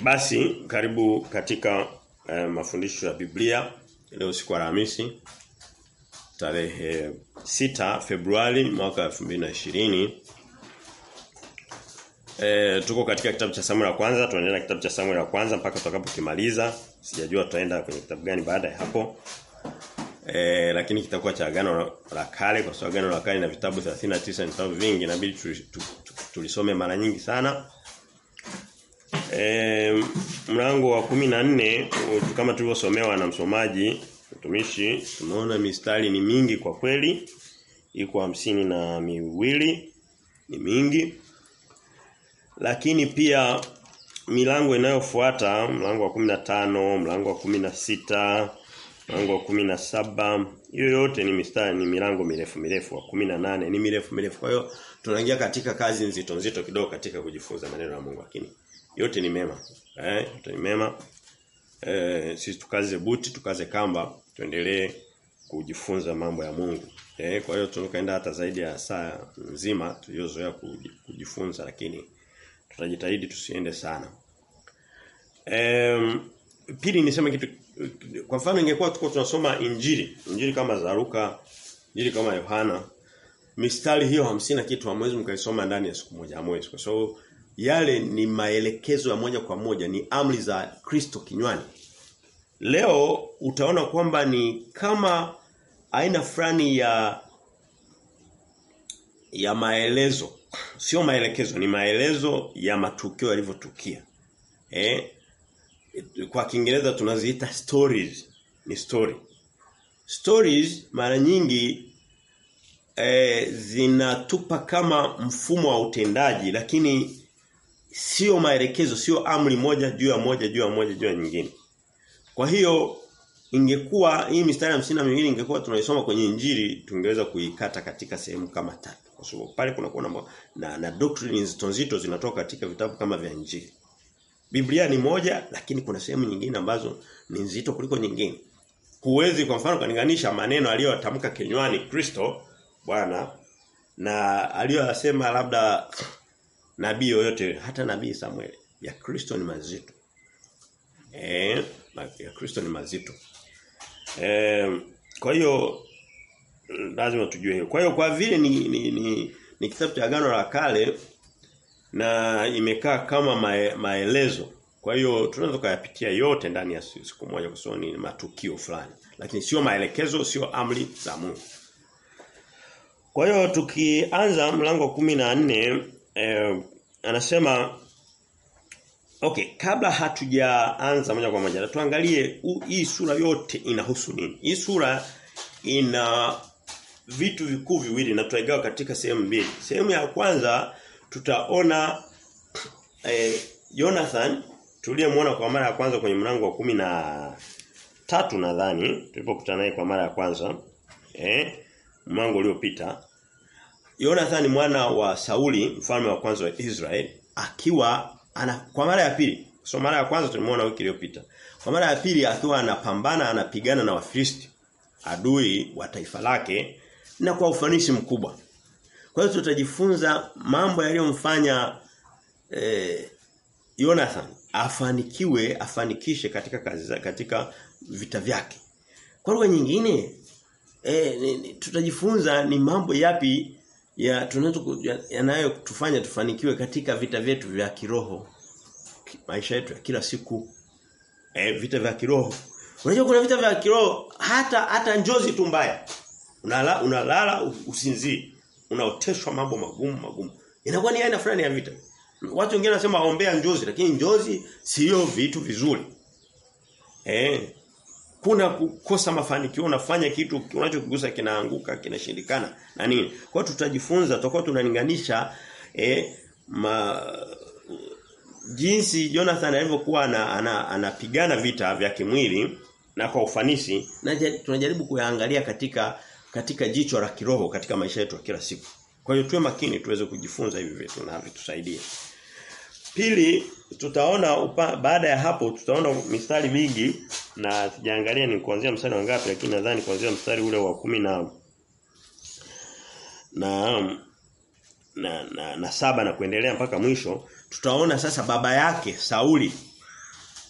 Basi karibu katika eh, mafundisho ya Biblia leo siku ya Alhamisi tarehe 6 Februari mwaka 2020. Eh tuko katika kitabu cha Samuel ya kwanza, tunaendelea kitabu cha Samuel ya kwanza mpaka tutakapokimaliza. Sijajua tutaenda kwenye kitabu gani baada ya hapo. Eh lakini kitakuwa cha agano la kale kwa sababu agano la kale na vitabu 39 ni vitabu vingi inabidi tulisome mara nyingi sana. E, mlango wa 14 kama tulivyosomewa na msomaji mtumishi tumeona mistari ni mingi kwa kweli. Iko hamsini na miwili ni mingi. Lakini pia milango inayofuata mlango wa 15 mlango wa 16 mlango wa 17 hiyo yote ni mistari ni milango mirefu mirefu wa 18 ni mirefu mirefu. Kwa hiyo tunaingia katika kazi nzito nzito kidogo katika kujifunza maneno ya Mungu lakini yote ni mema. Eh, yote ni mema. Eh, sisi tukaze buti, tukaze kamba, tuendelee kujifunza mambo ya Mungu. Eh, kwa hiyo tunakaenda hata zaidi ya saa nzima tuliozoea kujifunza lakini tutajitahidi tusiende sana. Eh, pili niseme kitu kwa mfano ingekuwa tuko tunasoma injili, injili kama za Luka, injili kama Yohana, mistari hiyo hamsini na kitu hamwezi mkaisoma ndani ya siku moja hamwezi kwa sababu so, yale ni maelekezo ya moja kwa moja ni amri za Kristo kinywani. Leo utaona kwamba ni kama aina fulani ya ya maelezo. Sio maelekezo, ni maelezo ya matukio yalivyotukia. Eh? Kwa Kiingereza tunaziita stories. Ni story. Stories mara nyingi eh, zinatupa kama mfumo wa utendaji lakini sio maelekezo sio amri moja juu ya moja juu ya moja juu ya nyingine. Kwa hiyo ingekuwa hii mistari hamsini na miwili ingekuwa tunaisoma kwenye injili tungeweza kuikata katika sehemu kama tatu. Kwa sababu pale kuna kuna na, na doctrines nzito nzito zinatoka katika vitabu kama vya injili. Biblia ni moja lakini kuna sehemu nyingine ambazo ni nzito kuliko nyingine. Huwezi kwa mfano kaniganisha maneno aliyotamka kinywani Kristo Bwana na aliyosema labda nabii yoyote hata nabii Samuel ya Kristo ni mazito. Eh, ya Kristo ni mazito. Eh, kwa hiyo lazima tujue hiyo. Kwa hiyo kwa vile ni ni, ni, ni kitabu cha agano la kale na imekaa kama mae, maelezo. Kwa hiyo tunaweza kuyapitia yote ndani ya siku moja kwa ni matukio fulani. Lakini sio maelekezo, sio amri za Mungu. Kwa hiyo tukianza mlango wa 14 eh, anasema Okay, kabla hatujaanza moja kwa moja tuangalie hii sura yote inahusu nini. Hii sura ina vitu vikuu viwili na tutaigawa katika sehemu mbili. Sehemu ya kwanza tutaona eh, Jonathan tuliyemwona kwa mara ya kwanza kwenye mlango wa kumi na tatu nadhani tulipokutana naye kwa mara ya kwanza eh mlango uliopita Jonathan mwana wa Sauli mfalme wa kwanza wa Israel akiwa ana kwa mara ya pili so mara ya kwanza tulimuona wiki iliyopita kwa mara ya pili akiwa anapambana anapigana na Wafilisti adui wa taifa lake na kwa ufanisi mkubwa. Kwa hiyo tutajifunza mambo yaliyomfanya eh, Jonathan afanikiwe afanikishe katika kazi katika vita vyake. Kwa lugha nyingine eh, tutajifunza ni mambo yapi ya yanayotufanya tufanikiwe katika vita vyetu vya kiroho. Maisha yetu ya kila siku. E, vita vya kiroho. Unajua kuna vita vya kiroho hata hata njozi tu mbaya. Unalala unalala usinzii. Unaoteshwa mambo magumu magumu. Inakuwa ni aina fulani ya vita. Watu wengine wanasema waombea njozi lakini njozi sio vitu vizuri. Eh kuna kukosa mafanikio unafanya kitu unachokigusa kinaanguka kinashindikana na nini. Kwa tutajifunza tutakuwa tunalinganisha eh, ma, jinsi Jonathan alivyokuwa anapigana ana, ana vita vya kimwili na kwa ufanisi na tunajaribu kuyaangalia katika katika jicho la kiroho katika maisha yetu kila siku. Kwa hiyo tuwe makini tuweze kujifunza hivi vitu na vitusaidie Pili tutaona upa, baada ya hapo tutaona mistari mingi na sijaangalia ni kuanzia mstari wa ngapi lakini nadhani kuanzia mstari ule wa kumi na na na, na, na saba na kuendelea mpaka mwisho tutaona sasa baba yake Sauli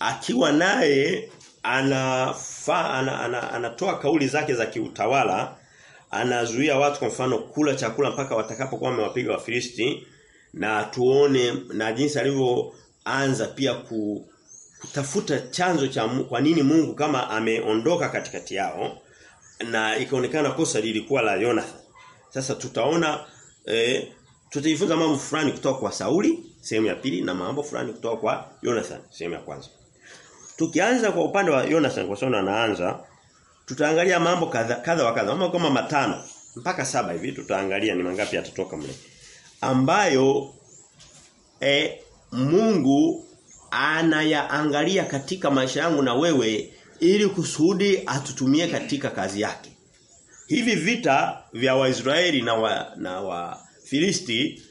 akiwa naye anafa ana, ana, anatoa kauli zake za kiutawala anazuia watu kwa mfano kula chakula mpaka watakapokuwa wamewapiga Wafilisti na tuone na jinsi alivyoanza pia ku, kutafuta chanzo cha kwa nini Mungu kama ameondoka katikati yao na ikaonekana kosa lilikuwa la Jonathan. Sasa tutaona eh, tutajifunza mambo fulani kutoka kwa Sauli sehemu ya pili na mambo fulani kutoka kwa Jonathan sehemu ya kwanza. Tukianza kwa upande wa Jonathan kwa sababu anaanza tutaangalia mambo kadha kadha wa kadha mambo kama matano mpaka saba hivi tutaangalia ni mangapi atatoka mle ambayo e, Mungu anayaangalia katika maisha yangu na wewe ili kusudi atutumie katika kazi yake. Hivi vita vya Waisraeli na wa, na wa Filisti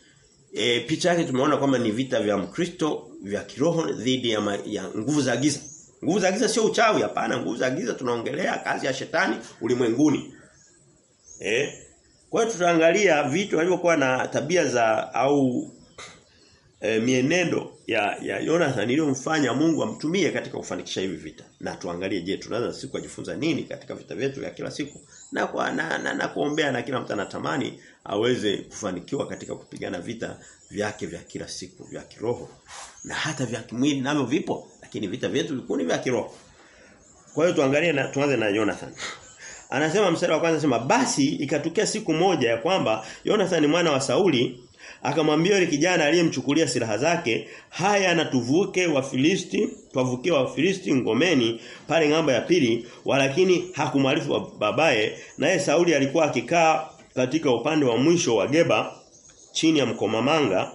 e, picha yake tumeona kwamba ni vita vya Mkristo vya kiroho dhidi ya, ya nguvu za giza. Nguvu za giza sio uchawi hapana, nguvu za giza tunaongelea kazi ya shetani ulimwenguni. Eh? Kwa hiyo tutaangalia vitu alivyokuwa na tabia za au e, mienendo ya ya Jonathan iliyomfanya Mungu amtumie katika kufanikisha hivi vita. Na tuangalie je, tunaweza siku kujifunza nini katika vita vyetu vya kila siku na kwa na, na, na kuombea na kila mtu anatamani aweze kufanikiwa katika kupigana vita vyake vya kila siku vya kiroho na hata vya kimwili navyo vipo lakini vita vyetu vikuni vya kiroho. Kwa hiyo tuangalie na tuanze na Jonathan. Anasema mstari wa kwanza sema basi ikatokea siku moja ya kwamba Jonathan mwana wa Sauli akamwambia yule kijana aliyemchukulia silaha zake haya na tuvuke wa Filisti tuwavukie wa Filisti ngomeni pale ngamba ya pili walakini hakumwarifu babaye naye Sauli alikuwa akikaa katika upande wa mwisho wa Geba chini ya mkomamanga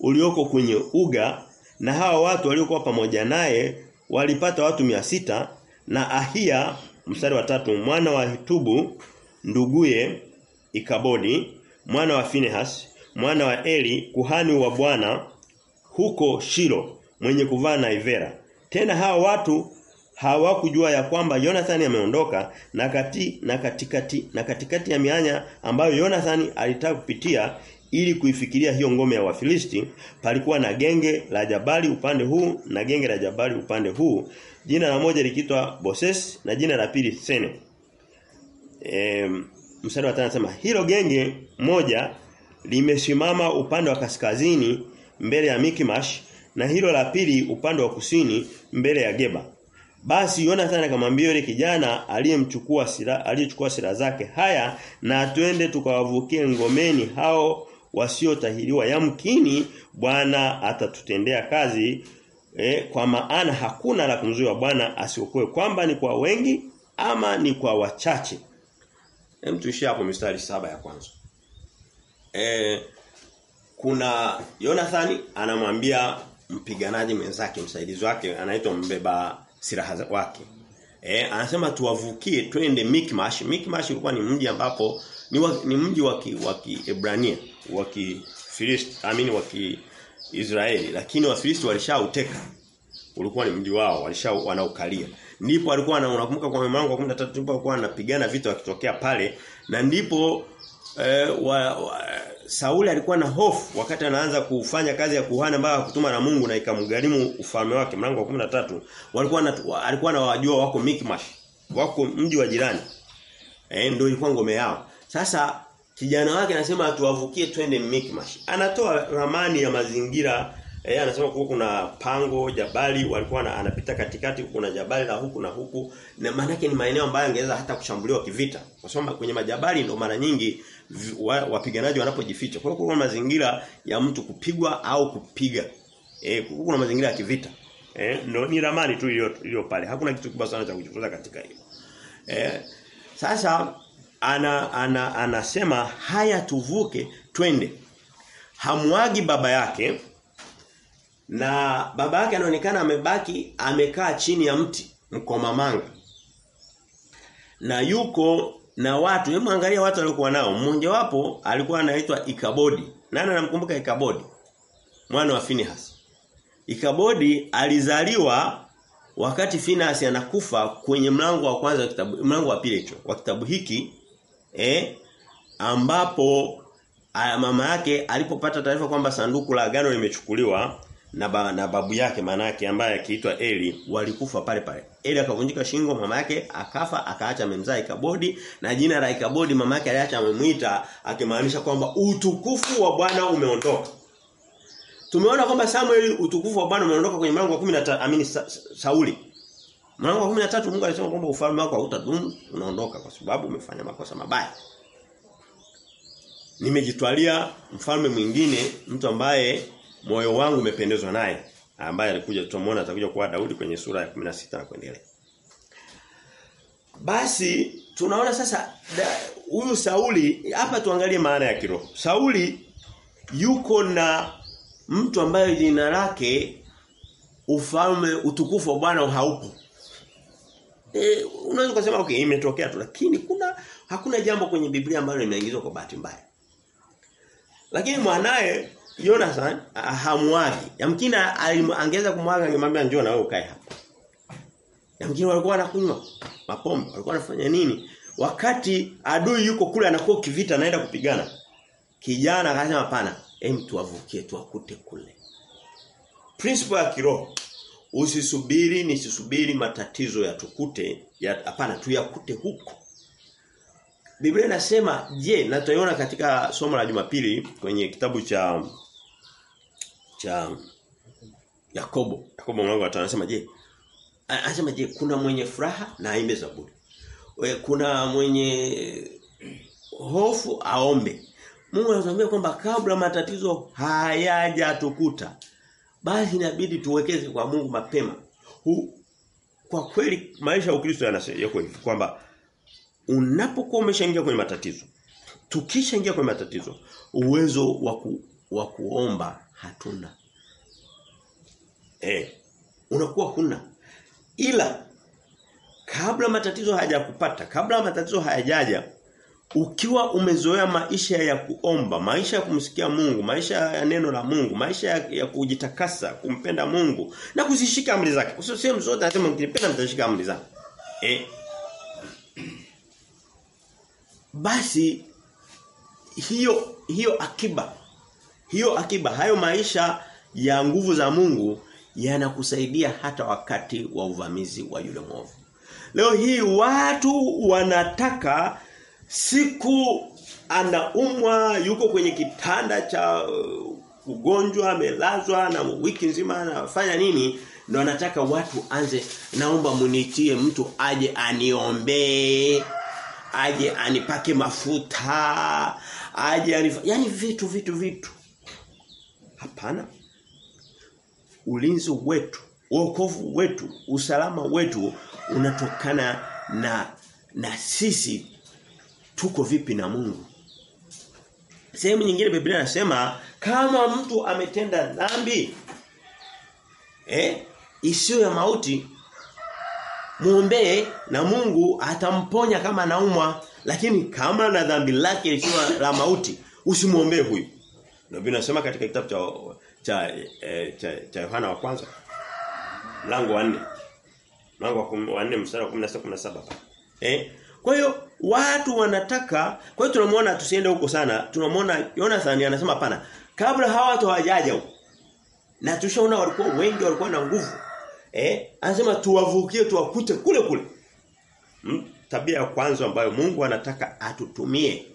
ulioko kwenye uga na hawa watu waliokuwa pamoja naye walipata watu mia sita na Ahia mstari wa tatu mwana wa Hitubu nduguye Ikabodi mwana wa Finehas mwana wa Eli kuhani wa Bwana huko Shilo mwenye kuvaa naivera tena hawa watu hawakujua ya kwamba Jonathan ameondoka na kati na katikati na katikati ya mianya ambayo Jonathan alitaka kupitia ili kuifikiria hiyo ngome ya Wafilisti. Palikuwa na genge la Jabali upande huu na genge la Jabali upande huu jina la moja likiitwa Boses na jina la pili Sene e, mstari wa 5 anasema hilo genge moja limesimama upande wa kaskazini mbele ya Mikimash na hilo la pili upande wa kusini mbele ya Geba. Basi Jonathan akamwambia yule kijana aliyemchukua sila aliyechukua sila zake haya na twende tukawavukie ngomeni hao wasiotahiriwa. Yamkini Bwana atatutendea kazi eh, kwa maana hakuna la kumzuia Bwana asiokoe kwamba ni kwa wengi ama ni kwa wachache. Hem tuishie hapo mistari saba ya kwanza. Eh kuna Jonathan anamwambia mpiganaji mwenzake msaidizi wake anaitwa mbeba silaha wake. Eh anasema tuwavukie twende Mikmash. Mikmash ilikuwa ni mji ambapo ni, wa, ni mji wa wa Kiebrania, wa Kifilisti, amini wa Kiisraeli, lakini Wafilisti walishauteka. Ulikuwa ni mji wao, walisha wanaukalia. Ndipo alikuwa unakumbuka kwa mlango wa 13 ndipo alikuwa anapigana vita wakitokea pale na ndipo e, wa, wa, Sauli alikuwa na hofu wakati anaanza kufanya kazi ya kuhani ambayo kutuma na Mungu na ikamgharimu ufalme wake mlango wa 13 walikuwa na, alikuwa anawajua wako Mikmash wako mji wa jirani eh ndio ilikuwa ngome yao sasa kijana wake anasema tuwavukie twende Mikmash anatoa ramani ya mazingira eh anasema kuwa kuna pango jabali walikuwa na, anapita katikati kuna jabali la huku na huku na maana ni maeneo ambayo angeweza hata kushambuliwa kivita kwa sababu kwenye majabali ndo mara nyingi wapiganaji wanapojificha. Kwa hiyo kuna mazingira ya mtu kupigwa au kupiga. Eh kuna mazingira ya kivita. Eh no, ni ramani tu iliyo pale. Hakuna kitu kibaya sana cha kujifunza katika hiyo. Eh sasa ana, ana anasema haya tuvuke twende. Hamwagi baba yake na baba yake anaonekana amebaki amekaa chini ya mti mkomamanga. Na yuko na watu hebu angalia watu waliokuwa nao mmoja wapo alikuwa anaitwa Ikabodi nani anamkumbuka Ikabodi mwana wa Finehas Ikabodi alizaliwa wakati Finehas anakufa kwenye mlango wa kwanza wa kitabu mlango wa pili wa kitabu hiki eh ambapo mama yake alipopata taarifa kwamba sanduku la agano limechukuliwa na, ba, na babu yake manake ambaye akiitwa Eli walikufa pale pale. Eli akavunjika shingo mama yake akafa akaacha amemzaa Ikabodi na jina la Ikabodi mama yake aliacha amemuita akimaanisha kwamba utukufu wa Bwana umeondoka. Tumeona kwamba Samuel utukufu wa Bwana umeondoka kwenye mlango wa 15 amini sa, Sauli. Mlango wa 13 Mungu alisema kwamba ufalme wako hautadumu unaondoka kwa sababu umefanya makosa mabaya. Nimejitwalia mfalme mwingine mtu ambaye moyo wangu umependezwa naye ambaye alikuja tutamwona atakuja kuwa Daudi kwenye sura ya 16 na kuendelea. Basi tunaona sasa huyu Sauli hapa tuangalie maana ya kiroho. Sauli yuko na mtu ambaye jina lake ufalme utukufu wa Bwana haupo. E, unaweza kusema okay imetokea tu lakini kuna hakuna jambo kwenye Biblia ambalo limeingizwa kwa bahati mbaya. Lakini mwanae Jonathan hamwagi. Yamkini angeweza kumwaga angemwambia njoo na wewe ukae hapa. Yamkini walikuwa wanakunywa mapombe, walikuwa wanafanya nini? Wakati adui yuko kule anakuwa kivita anaenda kupigana. Kijana akasema hapana, hem tuwavukie tuwakute kule. Principle ya kiroho. Usisubiri nisisubiri matatizo yatukute, hapana ya, tuyakute huko. Biblia inasema, je, na tutaiona katika somo la Jumapili kwenye kitabu cha cha Yakobo. Yakobo mlango wa 5 anasema je, anasema je, kuna mwenye furaha na aimbe zaburi. Kuna mwenye hofu aombe. Mungu anatuambia kwamba kabla matatizo hayajatukuta basi inabidi tuwekeze kwa Mungu mapema. Hu, kwa kweli maisha ya Ukristo yako hivi kwamba unapokuwa umeshaingia kwenye matatizo tukishaingia kwenye matatizo uwezo wa waku, wa kuomba hatuna eh unakuwa kuna ila kabla matatizo hayajakupata kabla matatizo hayajaja ukiwa umezoea maisha ya kuomba maisha ya kumsikia Mungu maisha ya neno la Mungu maisha ya, ya kujitakasa kumpenda Mungu na kuzishika amri zake. Usiseme zote anasema ukinipenda mtashika amri zake. Eh? Basi hiyo hiyo akiba hiyo akiba hayo maisha ya nguvu za Mungu yanakusaidia hata wakati wa uvamizi wa yule mwovu. Leo hii watu wanataka siku anaumwa yuko kwenye kitanda cha uh, ugonjwa amelazwa na wiki nzima anafanya nini ndo anataka watu anze naomba munitie mtu aje aniombee aje anipake mafuta aje anif... yani vitu vitu vitu. Hapana. Ulinzi wetu wokovu wetu usalama wetu unatokana na na sisi tuko vipi na Mungu? Sehemu nyingine Biblia inasema kama mtu ametenda dhambi eh isiyo ya mauti muombee na Mungu atamponya kama anaumwa. Lakini kama na dhambi lake likiwa la mauti usimuombee huyu. Biblia inasema katika kitabu cha cha eh, cha Yohana wa kwanza mlango wa 4 mlango wa 4 mstari wa 16 17 eh kwa hiyo watu wanataka kwa hiyo tunamwona tusiende huko sana tunamwona Jonathan anasema hapana kabla hawa watu hawajaja huko na tushaona walikuwa wengi walikuwa na nguvu Eh, anasema tuwavukie tuwakute kule kule. Hmm? Tabia ya kwanza ambayo Mungu anataka atutumie.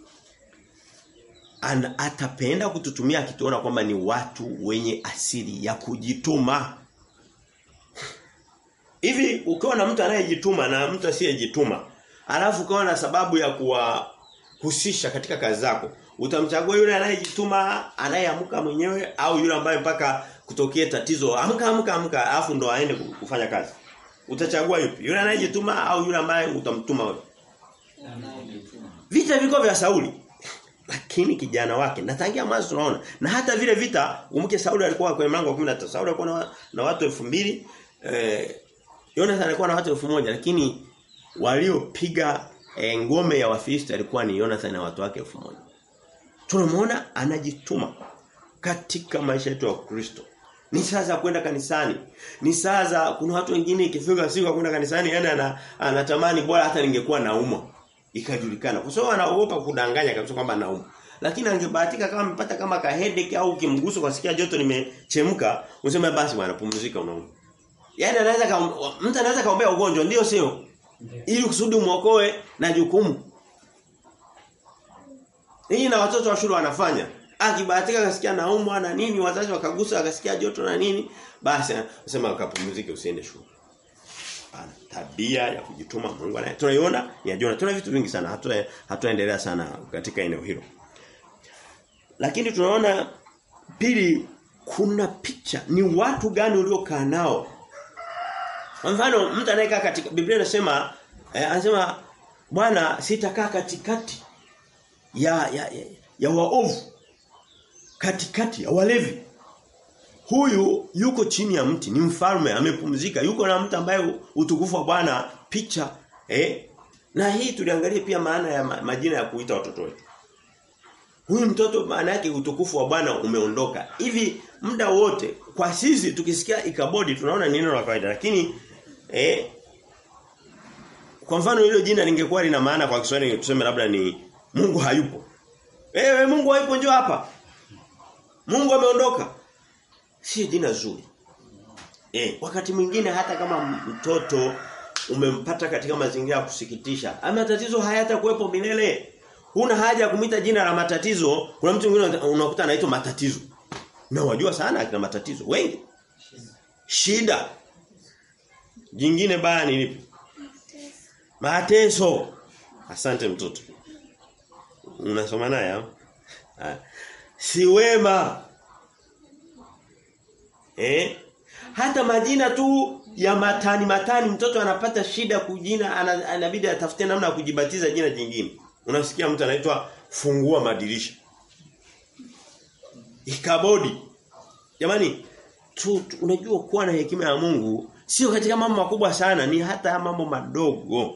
Ana atapenda kututumia akituona kwamba ni watu wenye asili ya kujituma. Hivi ukiona na mtu anayejituma na mtu asiyejituma, alafu ukawa na sababu ya kuwahusisha katika kazi zako, utamchagua yule anayejituma, anayeamka mwenyewe au yule ambaye mpaka kutokea tatizo amka amka amka afu ndo aende kufanya kazi. Utachagua yupi? Yule anayejituma au yule ambaye utamtuma wewe? Vita viko vya Sauli. Lakini kijana wake na tangia mwanzo tunaona na hata vile vita umke Sauli alikuwa kwenye mlango wa 13 Sauli alikuwa na, na watu 2000 eh Jonathan alikuwa na watu 1000 lakini waliopiga e, ngome ya Wafilisti alikuwa ni Jonathan na watu wake 1000 Tunamuona anajituma katika maisha yetu ya Kristo ni saa za kwenda kanisani. Ni saa za kuna watu wengine ikifika siku ya kwenda kanisani yani anatamani bora hata ningekuwa naumwa. Ikajulikana. Kwa sababu anaogopa kudanganya kabisa kwamba naumwa. Lakini angebahatika kama amepata kama ka headache au kimguso kwa sikia joto limechemka, useme basi bwana pumzika unaumwa. Yaani anaweza mtu anaweza kaombea ugonjwa ndio sio? Ili kusudi muokoe na jukumu. Hii na watoto wa shule wanafanya. Akibahatika akasikia naumwa na nini, wazazi wakagusa akasikia joto na nini, basi anasema akapumzike usiende shule. Ana tabia ya kujituma Mungu anaye. Tunaiona ya Jona. Tuna vitu vingi sana. Hatu hatuendelea sana katika eneo hilo. Lakini tunaona pili kuna picha ni watu gani uliokaa nao. Kwa mfano mtu anayekaa katika Biblia inasema eh, anasema Bwana sitakaa katikati ya ya, ya, ya waovu katikati ya walevi. Huyu yuko chini ya mti, ni mfalme amepumzika, yuko na mtu ambaye utukufu wa Bwana picha eh na hii tuliangalia pia maana ya majina ya kuita watoto wetu. Huyu mtoto maana yake utukufu wa Bwana umeondoka. Hivi muda wote kwa sisi tukisikia ikabodi tunaona neno la kawaida lakini eh kwa mfano hilo jina lingekuwa lina maana kwa Kiswahili tuseme labda ni Mungu hayupo. Ewe Mungu hayupo njoo hapa. Mungu ameondoka. Si jina zuri. Eh, wakati mwingine hata kama mtoto umempata katika mazingira ya kusikitisha, ama tatizo hayatakuwepo milele. Huna haja ya kumita jina la matatizo. Kuna mtu mwingine unakuta anaitwa matatizo. Na wajua sana akina matatizo wengi. Shida. Jingine baya ni lipi? Mateso. Asante mtoto. Unasoma naye Si wema. Eh? Hata majina tu ya matani matani mtoto anapata shida kujina anabidi atafute namna ya kujibatiza jina jingine. Unasikia mtu anaitwa fungua madirisha. Ikabodi. Jamani tu, tu, unajua kuwa na hekima ya Mungu sio katika mambo makubwa sana ni hata mambo madogo.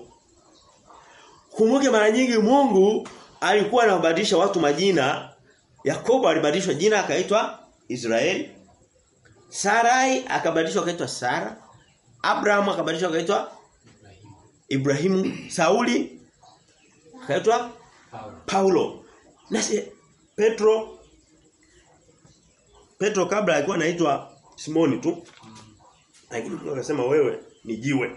Kumbuke mara nyingi Mungu alikuwa anabadilisha watu majina. Yakobo alibadilishwa jina akaitwa Israeli. Sarai akabadilishwa akaitwa Sara. Abraham akabadilishwa akaitwa Ibrahimu. Sauli akaitwa Paulo. Paulo. Nasi Petro Petro kabla alikuwa anaitwa Simoni tu. Lakini Mungu akasema wewe ni jiwe.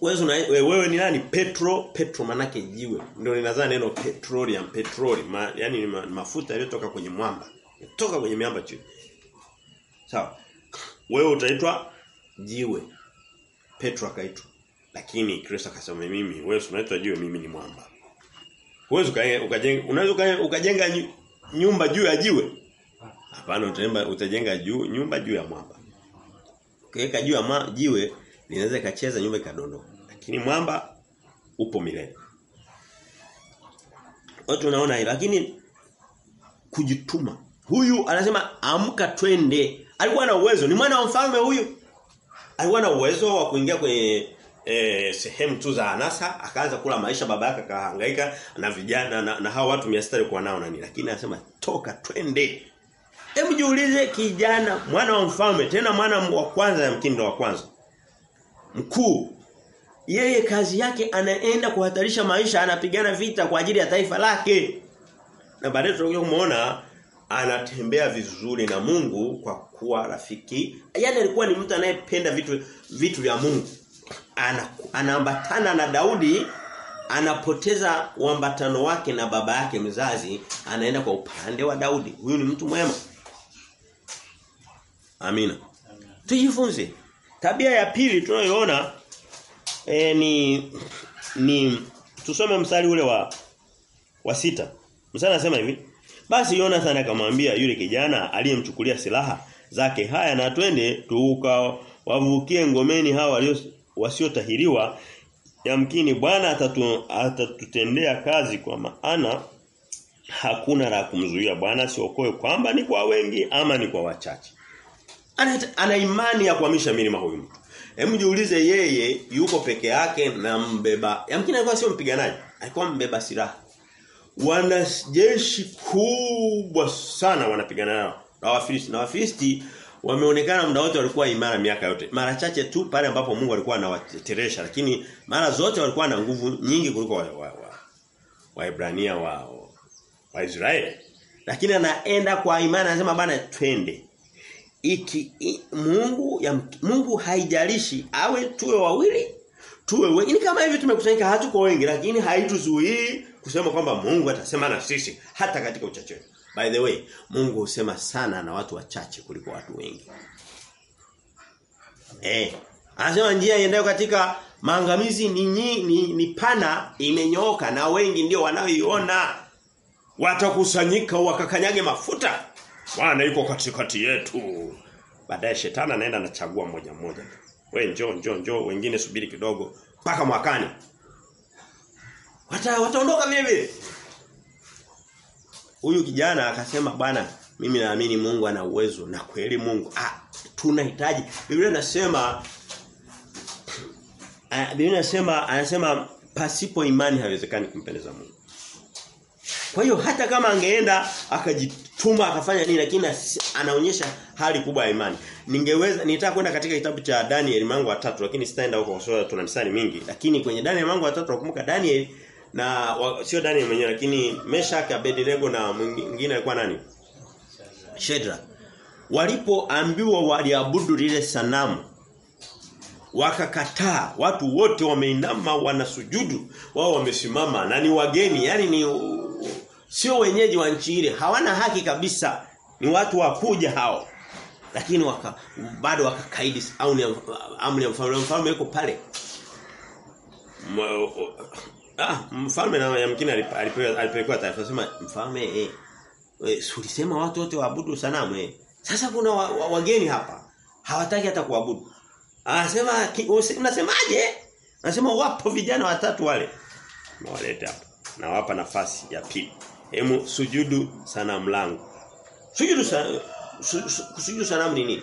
Wewe wewe ni nani? Petro, Petro manake jiwe. Ndio ninazaa neno petroleum, petroli, ma, yani ni mafuta yaliyotoka kwenye mwamba. Kutoka kwenye miamba chini. Sawa. Wewe utaitwa jiwe. Petro akaitwa. Lakini Kristo akasema mimi, wewe unaitwa jiwe, mimi ni mwamba. Huwezi ukajenga unaweza ukajenga nyumba juu ya jiwe? Hapana, utajenga utajenga juu nyumba juu ya mwamba. Ukiweka juu ya jiwe linaweza ikacheza nyumba ikadondoka. Lakini mwamba upo milele. Watu wanaona hilo lakini kujituma. Huyu anasema amka twende. Alikuwa na uwezo, ni mwana wa mfalme huyu. Alikuwa na uwezo wa kuingia kwenye e, sehemu tu za anasa, akaanza kula maisha baba yake akahangaika na vijana na, na hao watu 600 kwa nao nani. Lakini anasema toka twende. Hebu jiulize kijana mwana wa mfalme tena mwana wa kwanza ya mtindo wa kwanza. Mkuu yeye kazi yake anaenda kuhatarisha maisha anapigana vita kwa ajili ya taifa lake. Na baadaye tutakuja kumuona anatembea vizuri na Mungu kwa kuwa rafiki. Yaani alikuwa ni mtu anayependa vitu vitu vya Mungu. Ana, anaambatana na Daudi anapoteza uambatano wake na baba yake mzazi anaenda kwa upande wa Daudi. Huyu ni mtu mwema. Amina. Tujifunze. Tabia ya pili tunayoona e, ni ni tusome mstari ule wa wa sita. Mstari anasema hivi. Basi Jonathan akamwambia yule kijana aliyemchukulia silaha zake haya na twende tuuka wavukie ngomeni hawa walio wasiotahiriwa yamkini Bwana atatu, atatutendea kazi kwa maana hakuna la kumzuia Bwana siokoe kwamba ni kwa wengi ama ni kwa wachache. Ana, ana imani ya kuhamisha milima huyu mtu. Hebu jiulize yeye yuko peke yake na mbeba. Yamkini alikuwa sio mpiganaji, alikuwa mbeba silaha. Wana jeshi kubwa sana wanapigana nao. Na Wafilisti na Wafilisti wameonekana muda wote walikuwa imara miaka yote. Mara chache tu pale ambapo Mungu alikuwa anawateteresha lakini mara zote walikuwa na nguvu nyingi kuliko wa, wa, wa, Waebrania wa wa Israeli. Lakini anaenda kwa imani anasema bana twende. Iki Mungu ya Mungu haijalishi awe tuwe wawili tuwe wengi. Kama hivi tumekusanyika hatuko wengi lakini haituzuii kusema kwamba Mungu atasema na sisi hata katika uchache wetu. By the way, Mungu husema sana na watu wachache kuliko watu wengi. Eh, anasema njia iendayo katika maangamizi ni, ni, ni, ni pana imenyooka na wengi ndio wanaoiona. Watakusanyika wakakanyage mafuta. Bwana yuko katikati yetu. Baadaye shetani anaenda anachagua mmoja mmoja. We njoo njoo njoo wengine subiri kidogo mpaka mwakani. Wata wataondoka vile. Huyu kijana akasema bwana mimi naamini Mungu ana uwezo na kweli Mungu ah tunahitaji Biblia inasema Biblia inasema anasema pasipo imani haiwezekani kumpendeza Mungu. Kwa hiyo hata kama angeenda akajituma akafanya nini lakini anaonyesha hali kubwa ya imani. Ningeweza nitaka kwenda katika kitabu cha Daniel mlango wa tatu lakini sitaenda huko kwa sababu tuna misali mingi. Lakini kwenye Daniel mlango wa tatu nakumbuka Daniel na wa, sio Daniel mwenyewe lakini Meshach, Abednego na mwingine alikuwa nani? Shedra. Walipoambiwa waliabudu lile sanamu wakakataa watu wote wameinama wanasujudu wao wamesimama na ni wageni yani ni sio wenyeji wa nchi ile. Hawana haki kabisa. Ni watu wakuja hao. Lakini waka, bado wakakaidi au ni amri ya mfalme. Mfalme yuko pale. Ah mfalme na yamkini alipewa taarifa. Sema mfalme eh ulisema watu wote waabudu sanamu eh? Sasa kuna wa, wa, wageni hapa. Hawataki hata kuabudu. Anasema unasemaje? Anasema wapo vijana watatu wale. Mwalete hapa. Nawapa nafasi ya pili hemu sujudu sanamu langu sujudu sa, su, su, sujudu sanamu ni nini?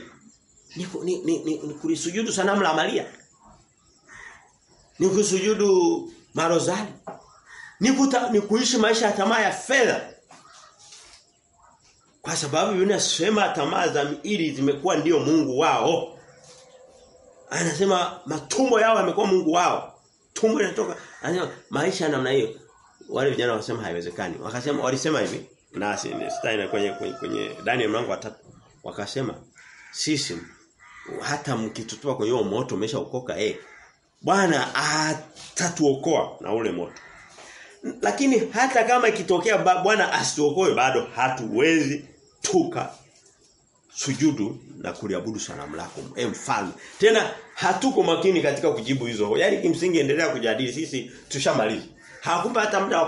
Ni ni ni, ni, ni kulisujudu sanamu la Maria ni kusujudu marozali. Ni kuta, ni kuishi maisha ya tamaa ya fedha. Kwa sababu Biblia inasema tamaa za miili zimekuwa ndio Mungu wao. Anasema matumbo yao yamekuwa Mungu wao. Tumbo linatoka anasema maisha namna hiyo wale vijana wanasema haiwezekani. Wakasema walisema hivi. Na sitaina kwenye kwenye, kwenye Daniel mlango wa 3 wakasema sisi hata mkitutua kwa hiyo moto umeshaokoka eh Bwana atatuokoa na ule moto. Lakini hata kama ikitokea Bwana asituokoe bado hatuwezi tuka sujudu na kuliabudu sanamu lako e mfalme. Tena hatuko makini katika kujibu hizo. Yani kimsingi endelea kujadili. Sisi tushamaliza hakupa hata muda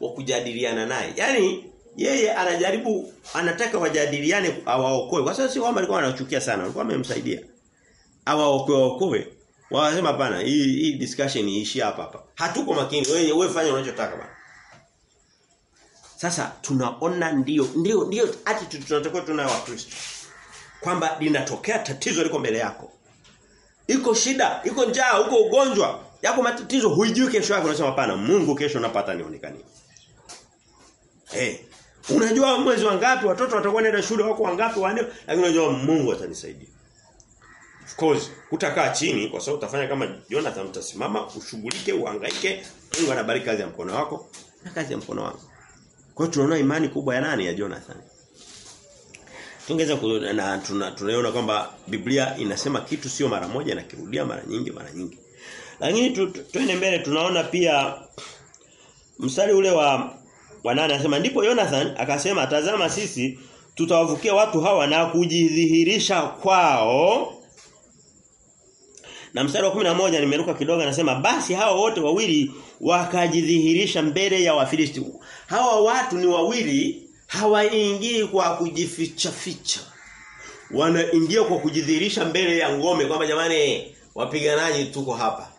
wa kujadiliana naye yani yeye anajaribu anataka wajadiliane awaokoe kwa sababu si kwamba alikuwa anachukia sana alikuwa amemsaidia awaokoe waokoe Wanasema hapana hii hii discussion iishi hapa hapa. Hatuko makini. Wewe wewe fanya unachotaka bana. Sasa tunaona ndio ndio ndio attitude tunatakiwa tunayo wa Kristo. Kwamba linatokea tatizo liko mbele yako. Iko shida, iko njaa, uko ugonjwa, yako matatizo huijui kesho yako unasema hapana Mungu kesho napata nionekanie. Eh. Hey, unajua mwezi wangapi watoto watakuwa naenda shule wako wangapi wanne lakini unajua Mungu atanisaidia. Of course, utakaa chini kwa sababu utafanya kama Jonathan utasimama, ushughulike, uhangaike, Mungu anabariki kazi ya mkono wako na kazi ya mkono wangu. Kwa hiyo tunaona imani kubwa ya nani ya Jonathan. Tungeweza na tuna, tunaona kwamba Biblia inasema kitu sio mara moja na kirudia mara nyingi mara nyingi. Lakini tu, tuende mbele tunaona pia mstari ule wa wanane anasema ndipo Jonathan akasema tazama sisi tutawavukia watu hawa na kujidhihirisha kwao na mstari wa 11 nimeruka kidogo anasema basi hawa wote wawili wakajidhihirisha mbele ya Wafilisti. Hawa watu ni wawili hawaingii kwa kujificha ficha. Wanaingia kwa kujidhihirisha mbele ya ngome kwamba jamani wapiganaji tuko hapa.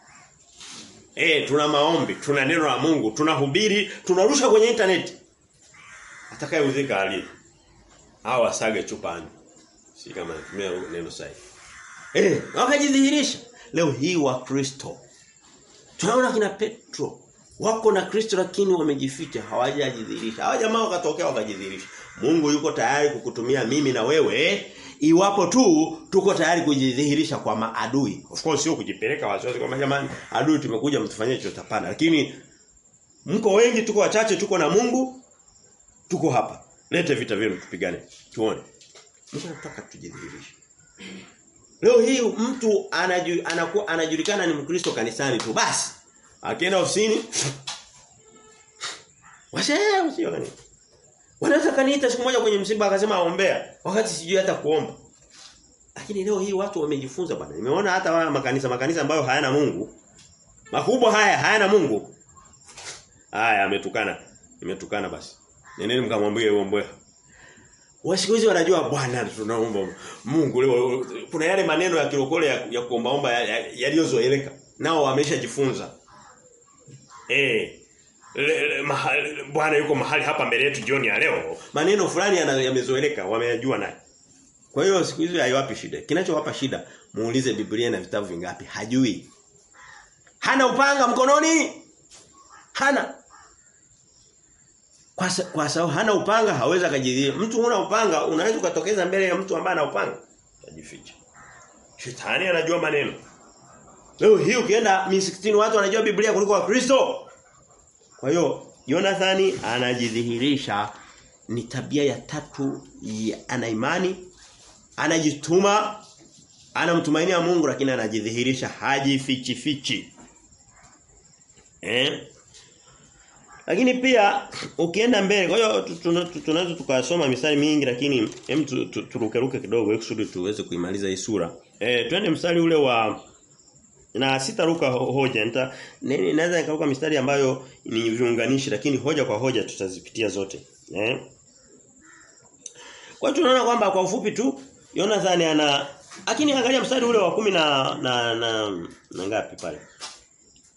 Eh tuna maombi, tuna neno la Mungu, tunahubiri, tunarusha kwenye internet. Atakayeuzika ali. Hao wasage chupani. Si kama natumia neno sahihi. Eh, wakajidhihirisha. Leo hii wa Kristo. Tunaona kina Petro wako na Kristo lakini wamejificha, hawajajidhihirisha. Hawa jamaa wakatokea wakajidhihirisha. Mungu yuko tayari kukutumia mimi na wewe iwapo tu tuko tayari kujidhihirisha kwa maadui. Of course sio kujipeleka wasiwasi kwa jamani adui tumekuja mtufanyie chochote. Lakini Mko wengi tuko wachache tuko na Mungu tuko hapa. Lete vita vyenu tupigane. Tuone. Mungu tujidhihirishe. Leo hii mtu anaju, anaku, anajulikana ni Mkristo kanisani tu basi. Akienda ofisini Washe usio kanisa. Wanaweza kaniita siku moja kwenye msiba akasema aombea wakati sijui hata kuomba. Lakini leo hii watu wamejifunza bwana. Nimeona hata wala makanisa makanisa ambayo hayana Mungu. Makubwa haya hayana Mungu. Haya ametukana. Imetukana basi. Nendeni mkamwambie uombe. Wasiku hizi wanajua bwana tunaomba Mungu leo kuna yale maneno ya kilokole ya, ya kuombaomba yaliyozoeleka. Ya, ya Nao wameshajifunza. Eh Bwana yuko mahali hapa mbele yetu jioni ya leo. Maneno fulani yamezoeleka, wameyajua naye. Kwa hiyo siku hizi haiwapi shida. Kinachowapa shida, muulize Biblia na vitabu vingapi? Hajui. Hana upanga mkononi? Hana. Kwa, kwa sababu hana upanga hawezi kujidhia. Mtu huna upanga unaweza ukatokeza mbele ya mtu ambaye ana upanga. Tajificha. Shetani anajua maneno. Leo hii ukienda misikitini watu wanajua Biblia kuliko Wakristo. Kwa hiyo Jonathani anajidhihirisha ni tabia ya tatu ana imani, anajituma, anamtumainia Mungu lakini anajidhihirisha hajifichi fichi. Eh? Lakini pia ukienda mbele, kwa hiyo tunaweza tukasoma mistari mingi lakini hem turukeruke kidogo kusudi tuweze kuimaliza hii sura. Eh twende mstari ule wa na sitaruka hoja nita naweza nikaruka mistari ambayo ni viunganishi lakini hoja kwa hoja tutazipitia zote eh? Kwa tunaona kwamba kwa ufupi tu Jonathan ana lakini angalia mstari ule wa kumi na na na, na ngapi pale?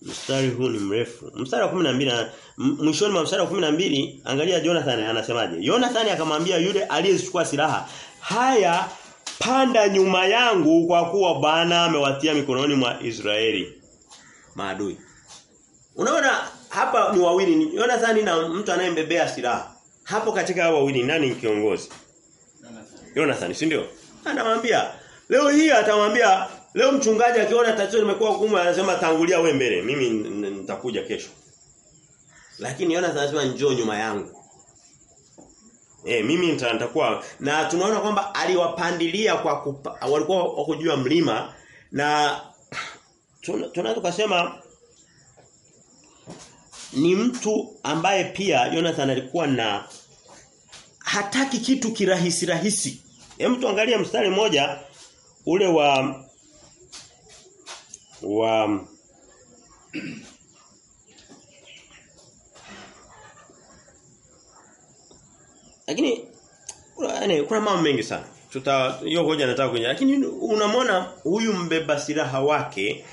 Mstari huu ni mrefu. Mstari wa 12 mwishoni mwa mstari wa 12 angalia Jonathan anasemaje. Jonathan akamwambia yule aliyechukua silaha haya panda nyuma yangu kwa kuwa Bwana amewatia mikononi mwa Israeli maadui. Unaona hapa ni wawili ni Jonathan na mtu anayembebea silaha. Hapo katika wawili nani kiongozi? Jonathan, si ndio? Anamwambia leo hii atamwambia leo mchungaji akiona tatizo limekuwa gumu anasema tangulia we mbele mimi nitakuja kesho. Lakini Jonathan anasema njoo nyuma yangu. Eh mimi nitakuwa na tunaona kwamba aliwapandilia kwa kupa, walikuwa wakujua mlima na tunaweza kusema ni mtu ambaye pia Jonathan alikuwa na hataki kitu kirahisi rahisi. Hem tuangalie mstari mmoja ule wa wa Lakini yani kuna mambo mengi sana. Tuta hiyo hoja nataka kwenye lakini unamwona huyu mbeba silaha wake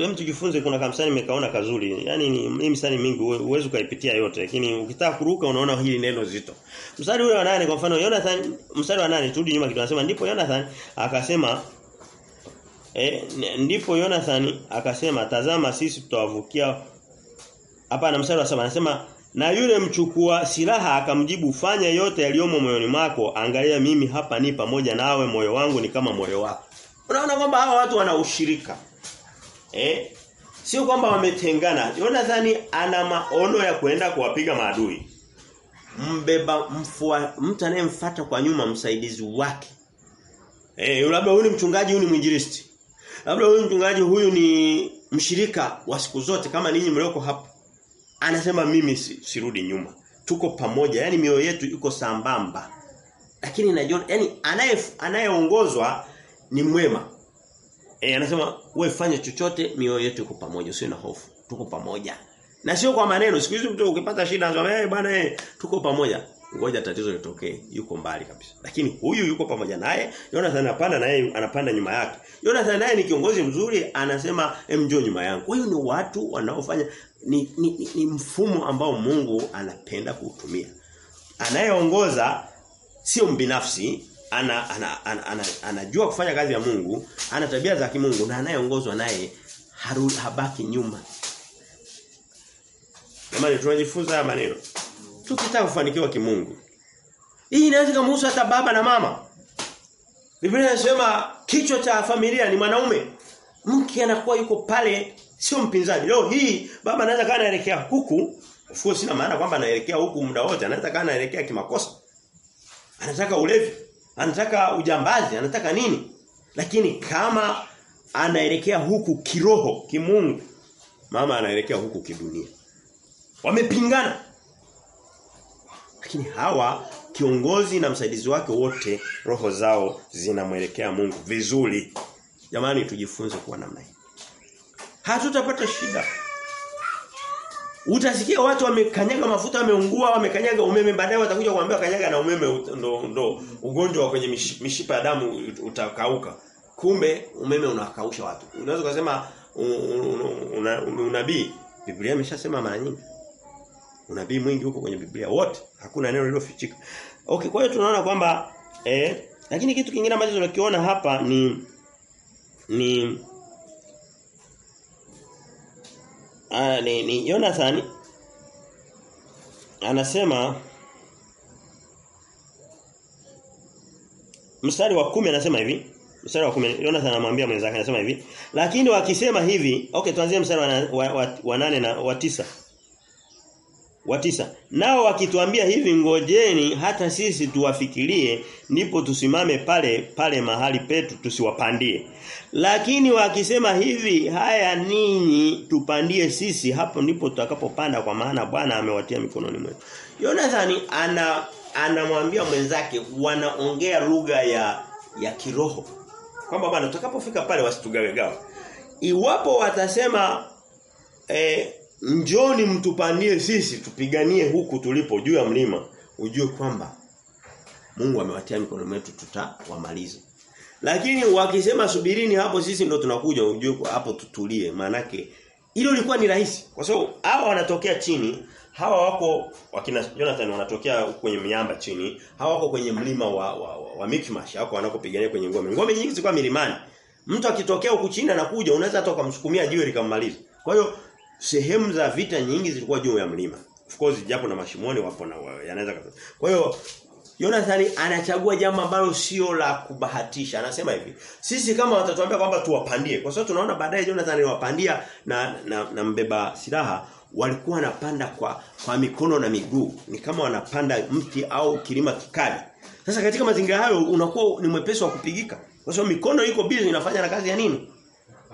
hem tujifunze kuna kamsani nimekaona kazuri. Yaani ni mimi msani mingi uwezo kaipitia yote lakini ukitaka kuruka unaona hili neno zito. Mstari ule wa nane kwa mfano Jonathan mstari wa nane turudi nyuma kidogo anasema ndipo Jonathan akasema eh ndipo Jonathan akasema tazama sisi tutawavukia hapa na mstari wa saba anasema na yule mchukua silaha akamjibu fanya yote yaliyomo moyoni mwako angalia mimi hapa ni pamoja nawe moyo wangu ni kama moyo wako. Unaona kwamba hawa watu wana ushirika. Eh? Sio kwamba wametengana. Jonathan ana maono ya kuenda kuwapiga maadui. Mbeba mfua mtu anayemfuata kwa nyuma msaidizi wake. Eh, labda huyu ni mchungaji huyu ni mwinjilisti. Labda huyu mchungaji huyu ni mshirika wa siku zote kama ninyi mlioko hapa anasema mimi sirudi nyuma. Tuko pamoja, yani mioyo yetu iko sambamba. Lakini na John, yani anaye anayeongozwa ni mwema. E, anasema wewe fanya chochote mioyo yetu iko pamoja, usiwe na hofu. Tuko pamoja. Na sio kwa maneno, siku hizi mtu ukipata shida anasema eh bwana eh tuko pamoja. Ngoja tatizo litokee, yuko mbali kabisa. Lakini huyu yuko pamoja naye, Jonathan anapanda naye anapanda nyuma yake. Jonathan naye ni kiongozi mzuri, anasema em njoo nyuma yangu. Kwa hiyo ni watu wanaofanya ni, ni, ni, ni mfumo ambao Mungu anapenda kuutumia. Anayeongoza sio mbinafsi, ana, ana, ana, ana, anajua kufanya kazi ya Mungu, ana tabia za kimungu na anayeongozwa naye habaki nyuma. Jamani tunajifunza maneno. Tukitaka kufanikiwa kimungu. Hii inaweza kumhusu hata baba na mama. Biblia inasema kichwa cha familia ni mwanaume. Mke anakuwa yuko pale sio mpinzani. Leo hii baba anaweza kana anaelekea huku, Ufuo sina maana kwamba anaelekea huku muda wote, anaweza kana anaelekea kimakosa. Anataka ulevi, anataka ujambazi, anataka nini? Lakini kama anaelekea huku kiroho, kimungu, mama anaelekea huku kidunia. Wamepingana. Lakini hawa kiongozi na msaidizi wake wote roho zao zinamwelekea Mungu vizuri. Jamani tujifunze kuwa namna hii. Hatutapata shida. Utasikia watu wamekanyaga mafuta wameungua, wamekanyaga umeme baadaye watakuja kuambia kanyaga na umeme ndo ndo ugonjwa wa kwenye mishipa ya damu utakauka. Kumbe umeme unakausha watu. Unaweza kusema unabii. Biblia imeshasema mara nyingi. Unabii mwingi huko kwenye Biblia wote. Hakuna neno lililofichika. Okay, kwa hiyo tunaona kwamba eh lakini kitu kingine ambacho tunakiona hapa ni ni Ah, ni, ni Jonathan anasema mstari wa kumi anasema hivi mstari wa kumi Jonathan anamwambia mwenzake anasema hivi lakini wakisema hivi okay tuanzie mstari wa, wa, wa, wa nane na wa tisa wa nao wakituambia hivi ngojeni hata sisi tuwafikirie ndipo tusimame pale pale mahali petu tusiwapandie. Lakini wakisema hivi haya ninyi tupandie sisi hapo ndipo tutakapopanda kwa maana Bwana amewatia mikononi mwetu. Jonathan ana anamwambia mwenzake wanaongea lugha ya ya kiroho kwamba bwana tutakapofika pale wasitugawe gawa. Iwapo watasema eh, njoni mtupandie sisi tupiganie huku tulipo juu ya mlima. Ujue kwamba Mungu amewatia mikono mwetu tutawamaliza. Lakini wakisema subirini hapo sisi ndo tunakuja ujue hapo tutulie. Manake hilo lilikuwa ni rahisi. Kwa sababu hawa wanatokea chini hawa wako wakina Jonathan wanatokea kwenye miamba chini hawa wako kwenye mlima wa wa, wa, wa Mikmash hapo wanakopigania kwenye ngome. Ngome nyingi zilikuwa milimani. Mtu akitokea huku chini anakuja unaweza hata ukamsukumia jiwe likammaliza kwa hiyo sehemu za vita nyingi zilikuwa juu ya mlima. Of course japo na mashimoni wapo na yanaweza Kwa hiyo Jonathan anachagua jambo ambalo sio la kubahatisha. Anasema hivi, sisi kama watatuambia kwamba tuwapandie. Kwa sababu tunaona baadaye Jonathan aliwapandia na, na na mbeba silaha walikuwa wanapanda kwa kwa mikono na miguu. Ni kama wanapanda mti au kilima kikali. Sasa katika mazingira hayo unakuwa ni mwepesi wa kupigika. Kwa sababu mikono iko busy inafanya na kazi ya nini?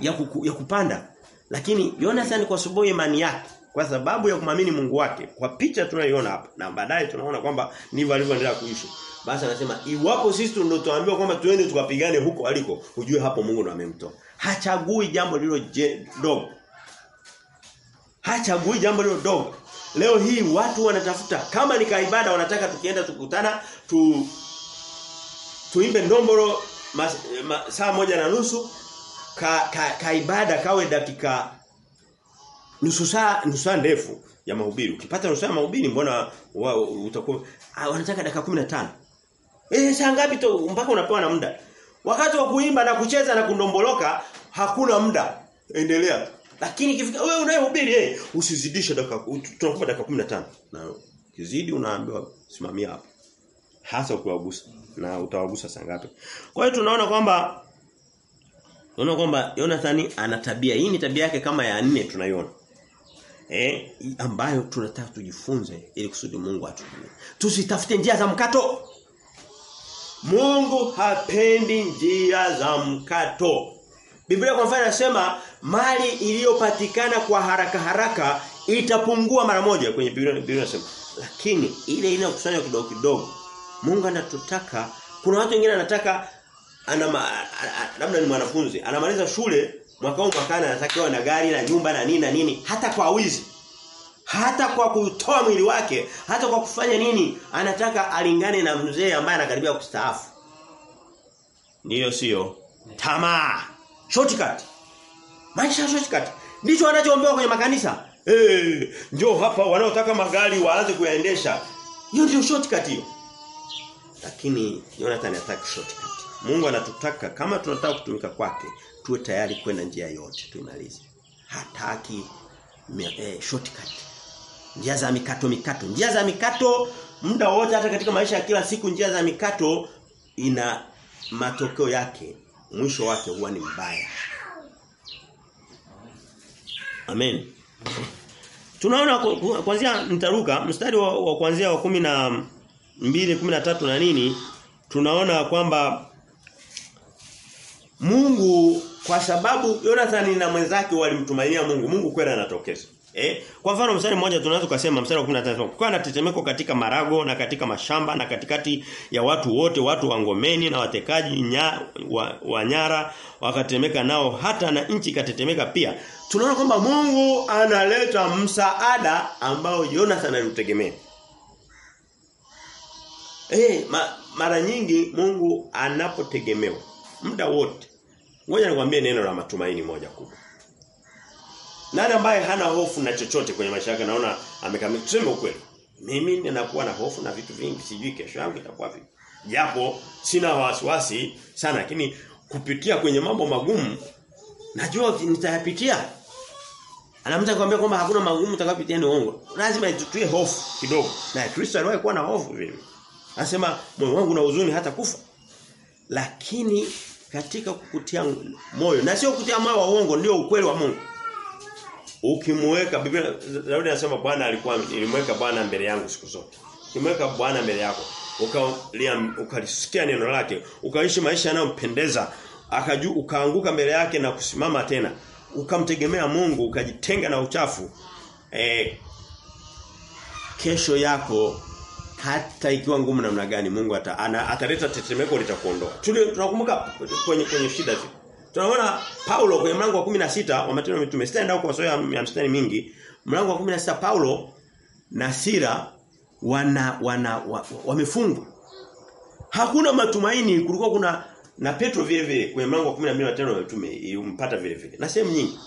Ya, kuku, ya kupanda. Lakini Jonathan kwa sababu imani yake, kwa sababu ya kumamini Mungu wake, kwa picha tunayoiona hapa na baadaye tunaona kwamba ndivyo alivyoendelea kuishi. Basi anasema iwapo sisi ndio tuambiwa kwamba tuende tukapigane huko aliko, ujue hapo Mungu ndo amemtoa. Hachagui jambo lilo dogo. Hachagui jambo lilo dogo. Leo hii watu wanatafuta kama ni kaibada wanataka tukienda tukutana tu tuimbe ndomboro ma, saa moja na nusu ka, ka, ka ibada kawe dakika nusu saa nusu saa ndefu ya mahubiri. Ukipata nusu saa mahubiri mbona wa, utakuwa wanataka dakika 15. Eh saa ngapi to mpaka unapewa na muda. Wakati wa kuimba na kucheza na kundomboloka hakuna muda. Endelea. Lakini ikifika wewe unayehubiri eh usizidishe dakika tunakupa dakika 15. Na kizidi unaambiwa simamia hapo. Hasa ukiwagusa na utawagusa saa ngapi. Kwa hiyo tunaona kwamba Unaona kwamba Jonathan ana tabia. Hii ni tabia yake kama ya nne tunaiona. Eh, ambayo tunataka tujifunze ili kusudi Mungu atujue. Tusitafute njia za mkato. Mungu hapendi njia za mkato. Biblia kwa mfano inasema mali iliyopatikana kwa haraka haraka itapungua mara moja kwenye Biblia Biblia inasema. Lakini ile inayokusanywa kidogo kidogo Mungu anatutaka kuna watu wengine anataka ana labda ni mwanafunzi anamaliza shule mwaka huu mwakani anatakiwa na gari na nyumba na nini na nini hata kwa wizi. Hata kwa kutoa mwili wake hata kwa kufanya nini anataka alingane na mzee ambaye anakaribia kustaafu. Ndiyo sio? Tamaa. Shortcut. Maisha shortcut. Ndicho wanachoombewa kwenye makanisa. Eh njoo hapa wanaotaka magari waanze kuyaendesha. Hiyo ndio shortcut hiyo. Lakini Jonathan anataka shortcut Mungu anatutaka kama tunataka kutumika kwake tuwe tayari kwenda njia yote tuimalize. Hataki eh, shortcut. Njia za mikato mikato. Njia za mikato muda wote hata katika maisha ya kila siku njia za mikato ina matokeo yake. Mwisho wake huwa ni mbaya. Amen. Tunaona kuanzia nitaruka mstari wa, wa kuanzia wa kumi na mbili kumi na tatu na nini tunaona kwamba Mungu kwa sababu Jonathan na mwenzake walimtumainia Mungu Mungu kweli anatokeza Eh, kwa mfano mstari mmoja tunaweza kusema mstari wa 15 kwa tetemeko katika marago na katika mashamba na katikati ya watu wote watu wa ngomeni na watekaji nya, wa, wa nyara wakatetemeka nao hata na nchi katetemeka pia. Tunaona kwamba Mungu analeta msaada ambao Jonathan alitegemea. Eh, ma, mara nyingi Mungu anapotegemewa muda wote. Ngoja nikwambie neno la matumaini moja kubwa. Nani ambaye hana hofu na chochote kwenye maisha yake naona amekamilika. Tuseme ukweli. Mimi ninakuwa na hofu na vitu vingi sijui kesho yangu itakuwa vipi. Japo sina wasiwasi sana lakini kupitia kwenye mambo magumu najua nitayapitia. Anamta kwambia kwamba hakuna magumu utakayopitia ni uongo. Lazima itutie hofu kidogo. Na Kristo aliwahi kuwa na hofu vile. Anasema moyo wangu na huzuni hata kufa. Lakini katika kukutia moyo na sio kukutia moyo wa uongo ndio ukweli wa Mungu ukimweka Biblia Daudi anasema Bwana alikuwa nilimweka Bwana mbele yangu siku zote. Ukimweka Bwana mbele yako, ukalisikia neno lake, ukaishi maisha yanayompendeza, akaju ukaanguka mbele yake na kusimama tena. Ukamtegemea Mungu, ukajitenga na uchafu. Eh, kesho yako hata ikiwa ngumu namna gani Mungu ata, ana, ataleta tetemeko litakuondoa. Tunakumbuka kwenye kwenye shida zile. Tunaona Paulo kwenye mlango wa 16 wa Matendo ya Mitume. Sitaenda huko kwa ya mstari mingi. Mlango wa 16 Paulo na Sila wana wana wa, wamefungwa. Hakuna matumaini kulikuwa kuna na Petro vile vile kwenye mlango wa 12 wa Matendo ya Mitume ilimpata vile vile. Na sehemu nyingi.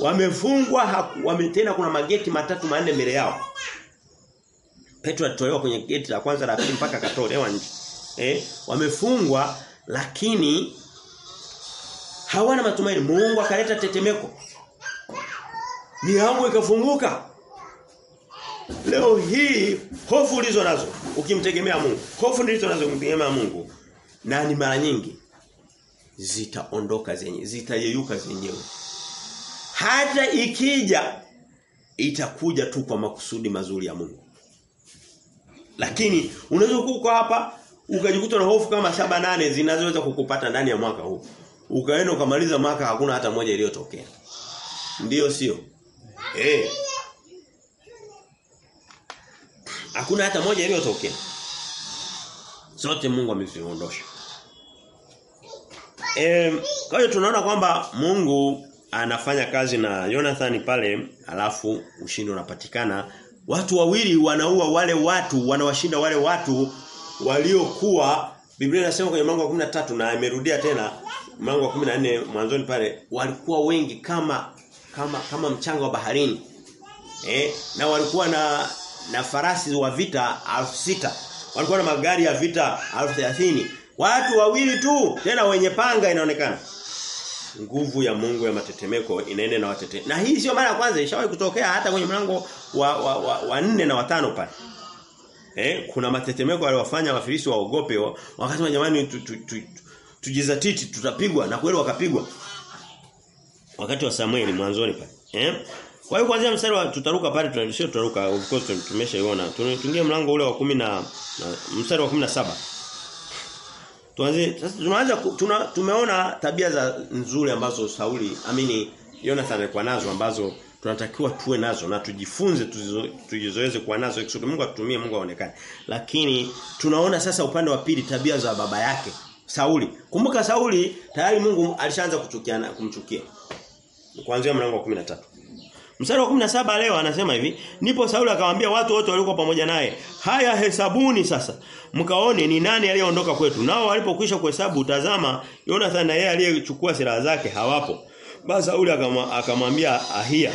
Wamefungwa wame, tena kuna mageti matatu manne mbele yao. Petro alitolewa kwenye geti la kwanza la pili mpaka akatolewa nje. Eh, wamefungwa lakini hawana matumaini. Mungu akaleta tetemeko. Milango ikafunguka. Leo hii hofu ulizo nazo ukimtegemea Mungu, hofu ndizo nazo ukimtegemea Mungu na ni mara nyingi zitaondoka zenye, zitayeyuka zenyewe. Hata ikija itakuja tu kwa makusudi mazuri ya Mungu. Lakini unaweza kuko hapa ukajikuta na hofu kama saba nane zinazoweza kukupata ndani ya mwaka huu ukaenda ukamaliza mwaka hakuna hata moja iliyotokea. Ndiyo sio? Eh. Hakuna hata moja iliyotokea. Zote Mungu ameziondosha. Eh, kwa hiyo tunaona kwamba Mungu anafanya kazi na Jonathan pale alafu ushindi unapatikana. Watu wawili wanaua wale watu, wanawashinda wale watu waliokuwa Biblia inasema kwenye mlango wa 13 na imerudia tena mlango wa 14 mwanzoni pale walikuwa wengi kama kama kama mchanga wa baharini. Eh, na walikuwa na na farasi wa vita elfu sita Walikuwa na magari ya vita elfu thelathini Watu wawili tu tena wenye panga inaonekana. Nguvu ya Mungu ya matetemeko inaenda na watete. Na hii sio mara ya kwanza ishawahi kutokea hata kwenye mlango wa wa, wa, wa nne na watano pale. Eh, kuna matetemeko waliwafanya wafilisi waogope wakasema jamani tu, tu, tu, tujizatiti tutapigwa na kweli wakapigwa. Wakati wa Samueli mwanzoni pale. Eh? Kwa hiyo kuanzia mstari wa tutaruka pale tunasio tutaruka of course tumeshaiona. Tuingie mlango ule wa kumi na, na mstari wa 17. Tuanze sasa tunaanza tuna, tumeona tabia za nzuri ambazo Sauli amini Jonathan alikuwa nazo ambazo tunatakiwa tuwe nazo na tujifunze tujizoeze kuwa nazo kusudi Mungu atutumie Mungu aonekane. Lakini tunaona sasa upande wa pili tabia za baba yake Sauli. Kumbuka Sauli tayari Mungu alishaanza kuchukiana kumchukia. Kuanzia mlango wa 13. Mstari wa 17 leo anasema hivi, ndipo Sauli akamwambia watu wote waliokuwa pamoja naye, "Haya hesabuni sasa, mkaone ni nani aliyeondoka kwetu." Nao walipokwisha kuhesabu, tazama, Jonathan na yeye aliyechukua silaha zake hawapo. Basi Sauli akamwambia Ahia,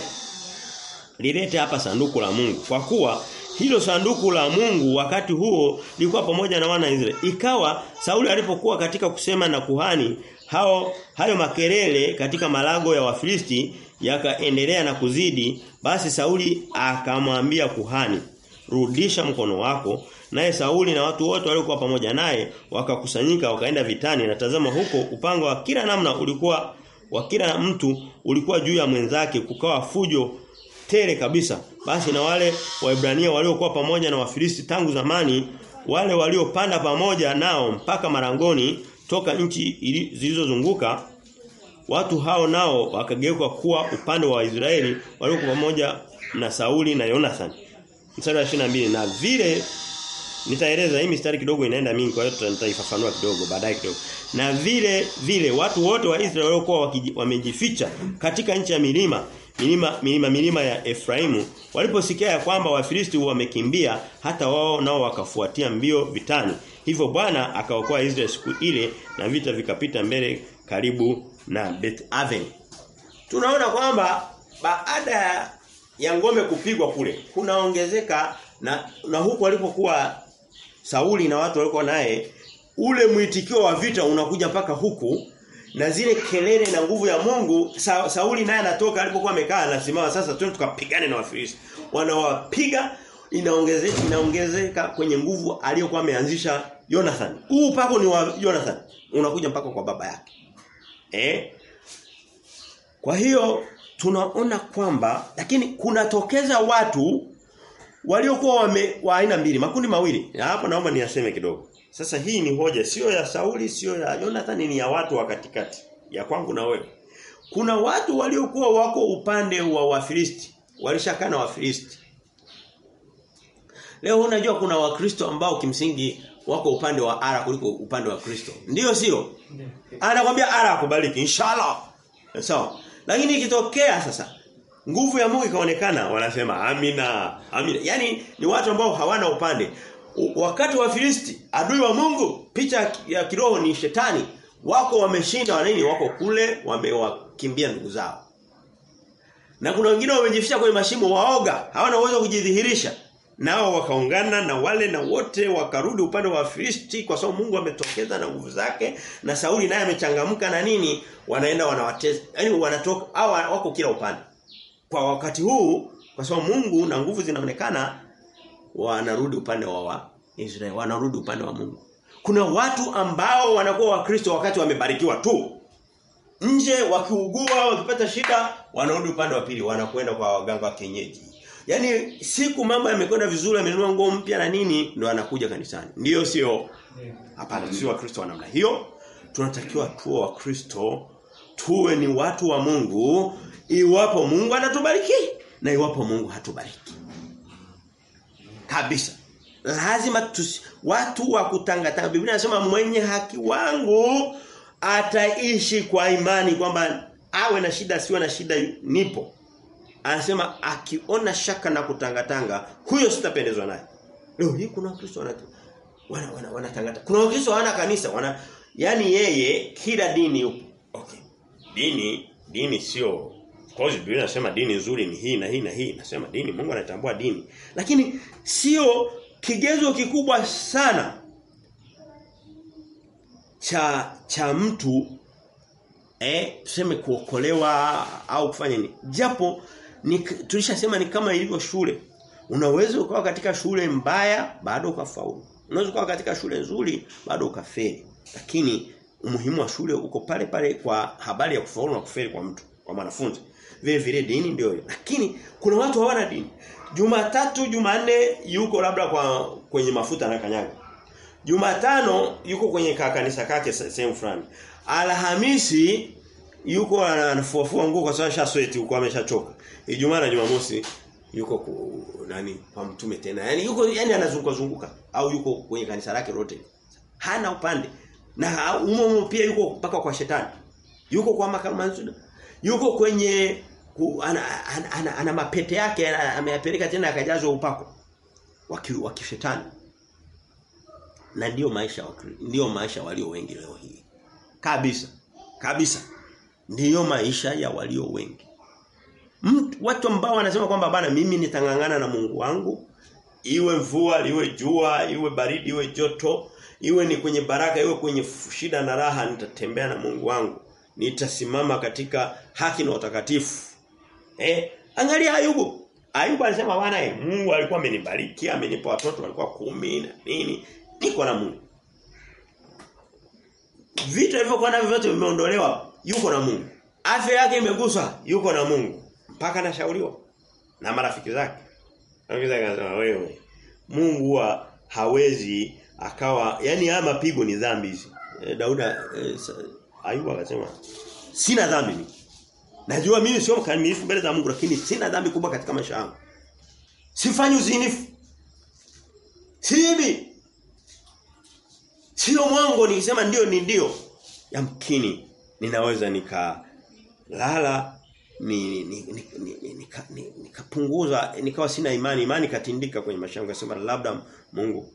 "Lilete hapa sanduku la Mungu." Kwa kuwa hilo sanduku la Mungu wakati huo lilikuwa pamoja na wana Israeli. Ikawa Sauli alipokuwa katika kusema na kuhani hao hayo makelele katika malango ya Wafilisti yakaendelea na kuzidi basi Sauli akamwambia kuhani rudisha mkono wako naye Sauli na watu wote waliokuwa pamoja naye wakakusanyika wakaenda vitani na tazama huko upanga wa kila namna ulikuwa wa kila mtu ulikuwa juu ya mwenzake kukawa fujo tele kabisa. Basi na wale Waebrania waliokuwa pamoja na Wafilisti tangu zamani wale waliopanda pamoja nao mpaka marangoni toka nchi zilizozunguka watu hao nao wakageuka kuwa upande wa Israeli waliokuwa pamoja na Sauli na Jonathan. Mstari wa 22 na vile nitaeleza hii mistari kidogo inaenda mingi kwa hiyo nitaifafanua kidogo baadaye kidogo. Na vile vile watu wote wa Israeli waliokuwa wamejificha katika nchi ya milima milima milima milima ya Efraimu waliposikia ya kwamba Wafilisti wamekimbia hata wao nao wakafuatia mbio vitani. Hivyo Bwana akaokoa Israeli siku ile na vita vikapita mbele karibu na Beth Aven. Tunaona kwamba baada ya ngome kupigwa kule kunaongezeka na na huko alipokuwa Sauli na watu walikuwa naye ule mwitikio wa vita unakuja mpaka huku na zile kelele na nguvu ya Mungu Sa, Sauli naye anatoka alipokuwa amekaa anasimama sasa twende tukapigane na Wafilisti. Wanawapiga inaongezeka inaongezeka kwenye nguvu aliyokuwa ameanzisha Jonathan huu pako ni wa Jonathan unakuja mpaka kwa baba yake eh? Kwa hiyo tunaona kwamba lakini kunatokeza watu waliokuwa wame wa aina mbili makundi mawili. Na hapo naomba niyaseme kidogo. Sasa hii ni hoja sio ya Sauli sio ya Jonathan ni ya watu wa katikati ya kwangu na wewe. Kuna watu waliokuwa wako upande wa Wafilisti walishakaa na Wafilisti. Leo unajua kuna wakristo ambao kimsingi wako upande wa ara kuliko upande wa Kristo. Ndiyo sio? Anakuambia ara akubariki inshallah. Sawa. Lakini ikitokea sasa nguvu ya Mungu ikaonekana wanasema amina. Amina. Yaani ni watu ambao hawana upande. Wakati wa Filisti adui wa Mungu picha ya kiroho ni shetani wako wameshinda wanini wako kule wamewakimbia ndugu zao. Na kuna wengine wamejificha kwenye mashimo waoga hawana uwezo kujidhihirisha nao wakaungana na wale na wote wakarudi upande wa Filisti kwa sababu Mungu ametokeza na nguvu zake na Sauli naye amechangamka na nini? Wanaenda wanawateza yani wanatoka au wako kila upande. Kwa wakati huu kwa sababu Mungu na nguvu zinaonekana wanarudi upande wa, wa Israeli wanarudi upande wa Mungu. Kuna watu ambao wanakuwa wakristo wakati wamebarikiwa tu. Nje wakiugua wakipata shida wanarudi upande wa pili wanakwenda kwa waganga wa kienyeji Yaani siku mambo yamekwenda vizuri amenunua nguo mpya na nini ndo anakuja kanisani. Ndiyo sio? Hapana, sio wakristo wa namna hiyo. Tunatakiwa tuwe wakristo tuwe ni watu wa Mungu iwapo Mungu anatubariki na iwapo Mungu hatubariki. Kabisa. Lazima tusi, watu wa kutangatanga Biblia inasema mwenye haki wangu ataishi kwa imani kwamba awe na shida siwe na shida nipo anasema akiona shaka na kutangatanga huyo sitapendezwa naye. Leo hii kuna wakristo wana wana, wana, wana kuna wakristo hawana kanisa wana yani yeye kila dini yupo. Okay. Dini dini sio kozi Biblia inasema dini nzuri ni hii na hii na hii. Nasema dini Mungu anatambua dini. Lakini sio kigezo kikubwa sana cha cha mtu eh tuseme kuokolewa au kufanya nini. Japo ni tulishasema ni kama ilivyo shule. Unaweza ukawa katika shule mbaya bado ukafaulu. Unaweza ukawa katika shule nzuri bado ukafeli. Lakini umuhimu wa shule uko pale pale kwa habari ya kufaulu na kufeli kwa mtu, kwa mwanafunzi. Vile vile dini ndio hiyo. Lakini kuna watu hawana dini. Jumatatu, Jumanne yuko labda kwa kwenye mafuta na kanyaga. Jumatano yuko kwenye kanisa kake sehemu fulani. Alhamisi yuko anafuafua nguo kwa sababu shasweti huko ameshachoka. Ijumaa na Jumamosi yuko ku, nani kwa mtume tena. Yaani yuko yani anazunguka zunguka au yuko kwenye kanisa lake lote. Hana upande. Na umo pia yuko mpaka kwa shetani. Yuko kwa makamanzu. Yuko kwenye ku, ana, ana, ana, ana mapete yake ameyapeleka tena akajazwa upako. Waki wakishetani. Na ndio maisha ndio maisha walio wengi leo hii. Kabisa. Kabisa. Ndiyo maisha ya walio wengi. Watu ambao wanasema kwamba bana mimi nitangangana na Mungu wangu. Iwe mvua iwe jua iwe baridi iwe joto iwe ni kwenye baraka iwe kwenye shida na raha nitatembea na Mungu wangu. Nitasimama katika haki na utakatifu. Eh angalia Ayubu. Ayubu anasema bana eh Mungu alikuwa amenibariki amenipa watoto walikuwa kumi na nini. Niko na Mungu. Vitu vilivyokuwa navyo vyote vimeondolewa yuko na Mungu. Afya yake imeguswa yuko na Mungu mpaka anashauriwa na marafiki zake. Marafiki zake anasema wewe Mungu huwa hawezi akawa yani haya mapigo ni dhambi hizi. E, Dauda e, Ayubu akasema sina dhambi mimi. Najua mimi sio mkamilifu mbele za Mungu lakini sina dhambi kubwa katika maisha yangu. Sifanyi uzinifu. Sibi. Sio mwango nikisema ndio ni ndio. Yamkini ninaweza nika lala ni nikapunguza ni, ni, ni, ni, nikawa sina imani imani katindika kwenye maisha nasema labda Mungu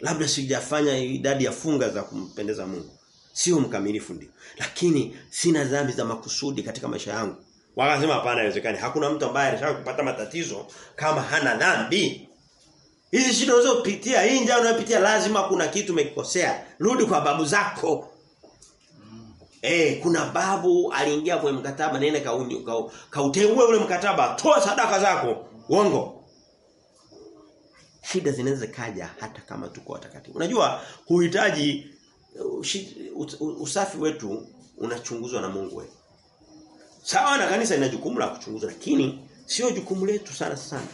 labda sijafanya idadi ya funga za kumpendeza Mungu. Sio mkamilifu ndio. Lakini sina dhambi za makusudi katika maisha yangu. Wakasema hapana haiwezekani. Hakuna mtu ambaye alishawahi kupata matatizo kama hana dhambi. Hizi shida unazopitia hii njaa unayopitia lazima kuna kitu umekikosea. Rudi kwa babu zako Eh, kuna babu aliingia kwenye mkataba nenda kauni kautengue ule mkataba, toa sadaka zako. Uongo. Shida zinaweza kaja hata kama tuko watakatifu. Unajua huhitaji usafi wetu unachunguzwa na Mungu wetu. Sawa na kanisa ina jukumu la kuchunguza lakini sio jukumu letu sana sana.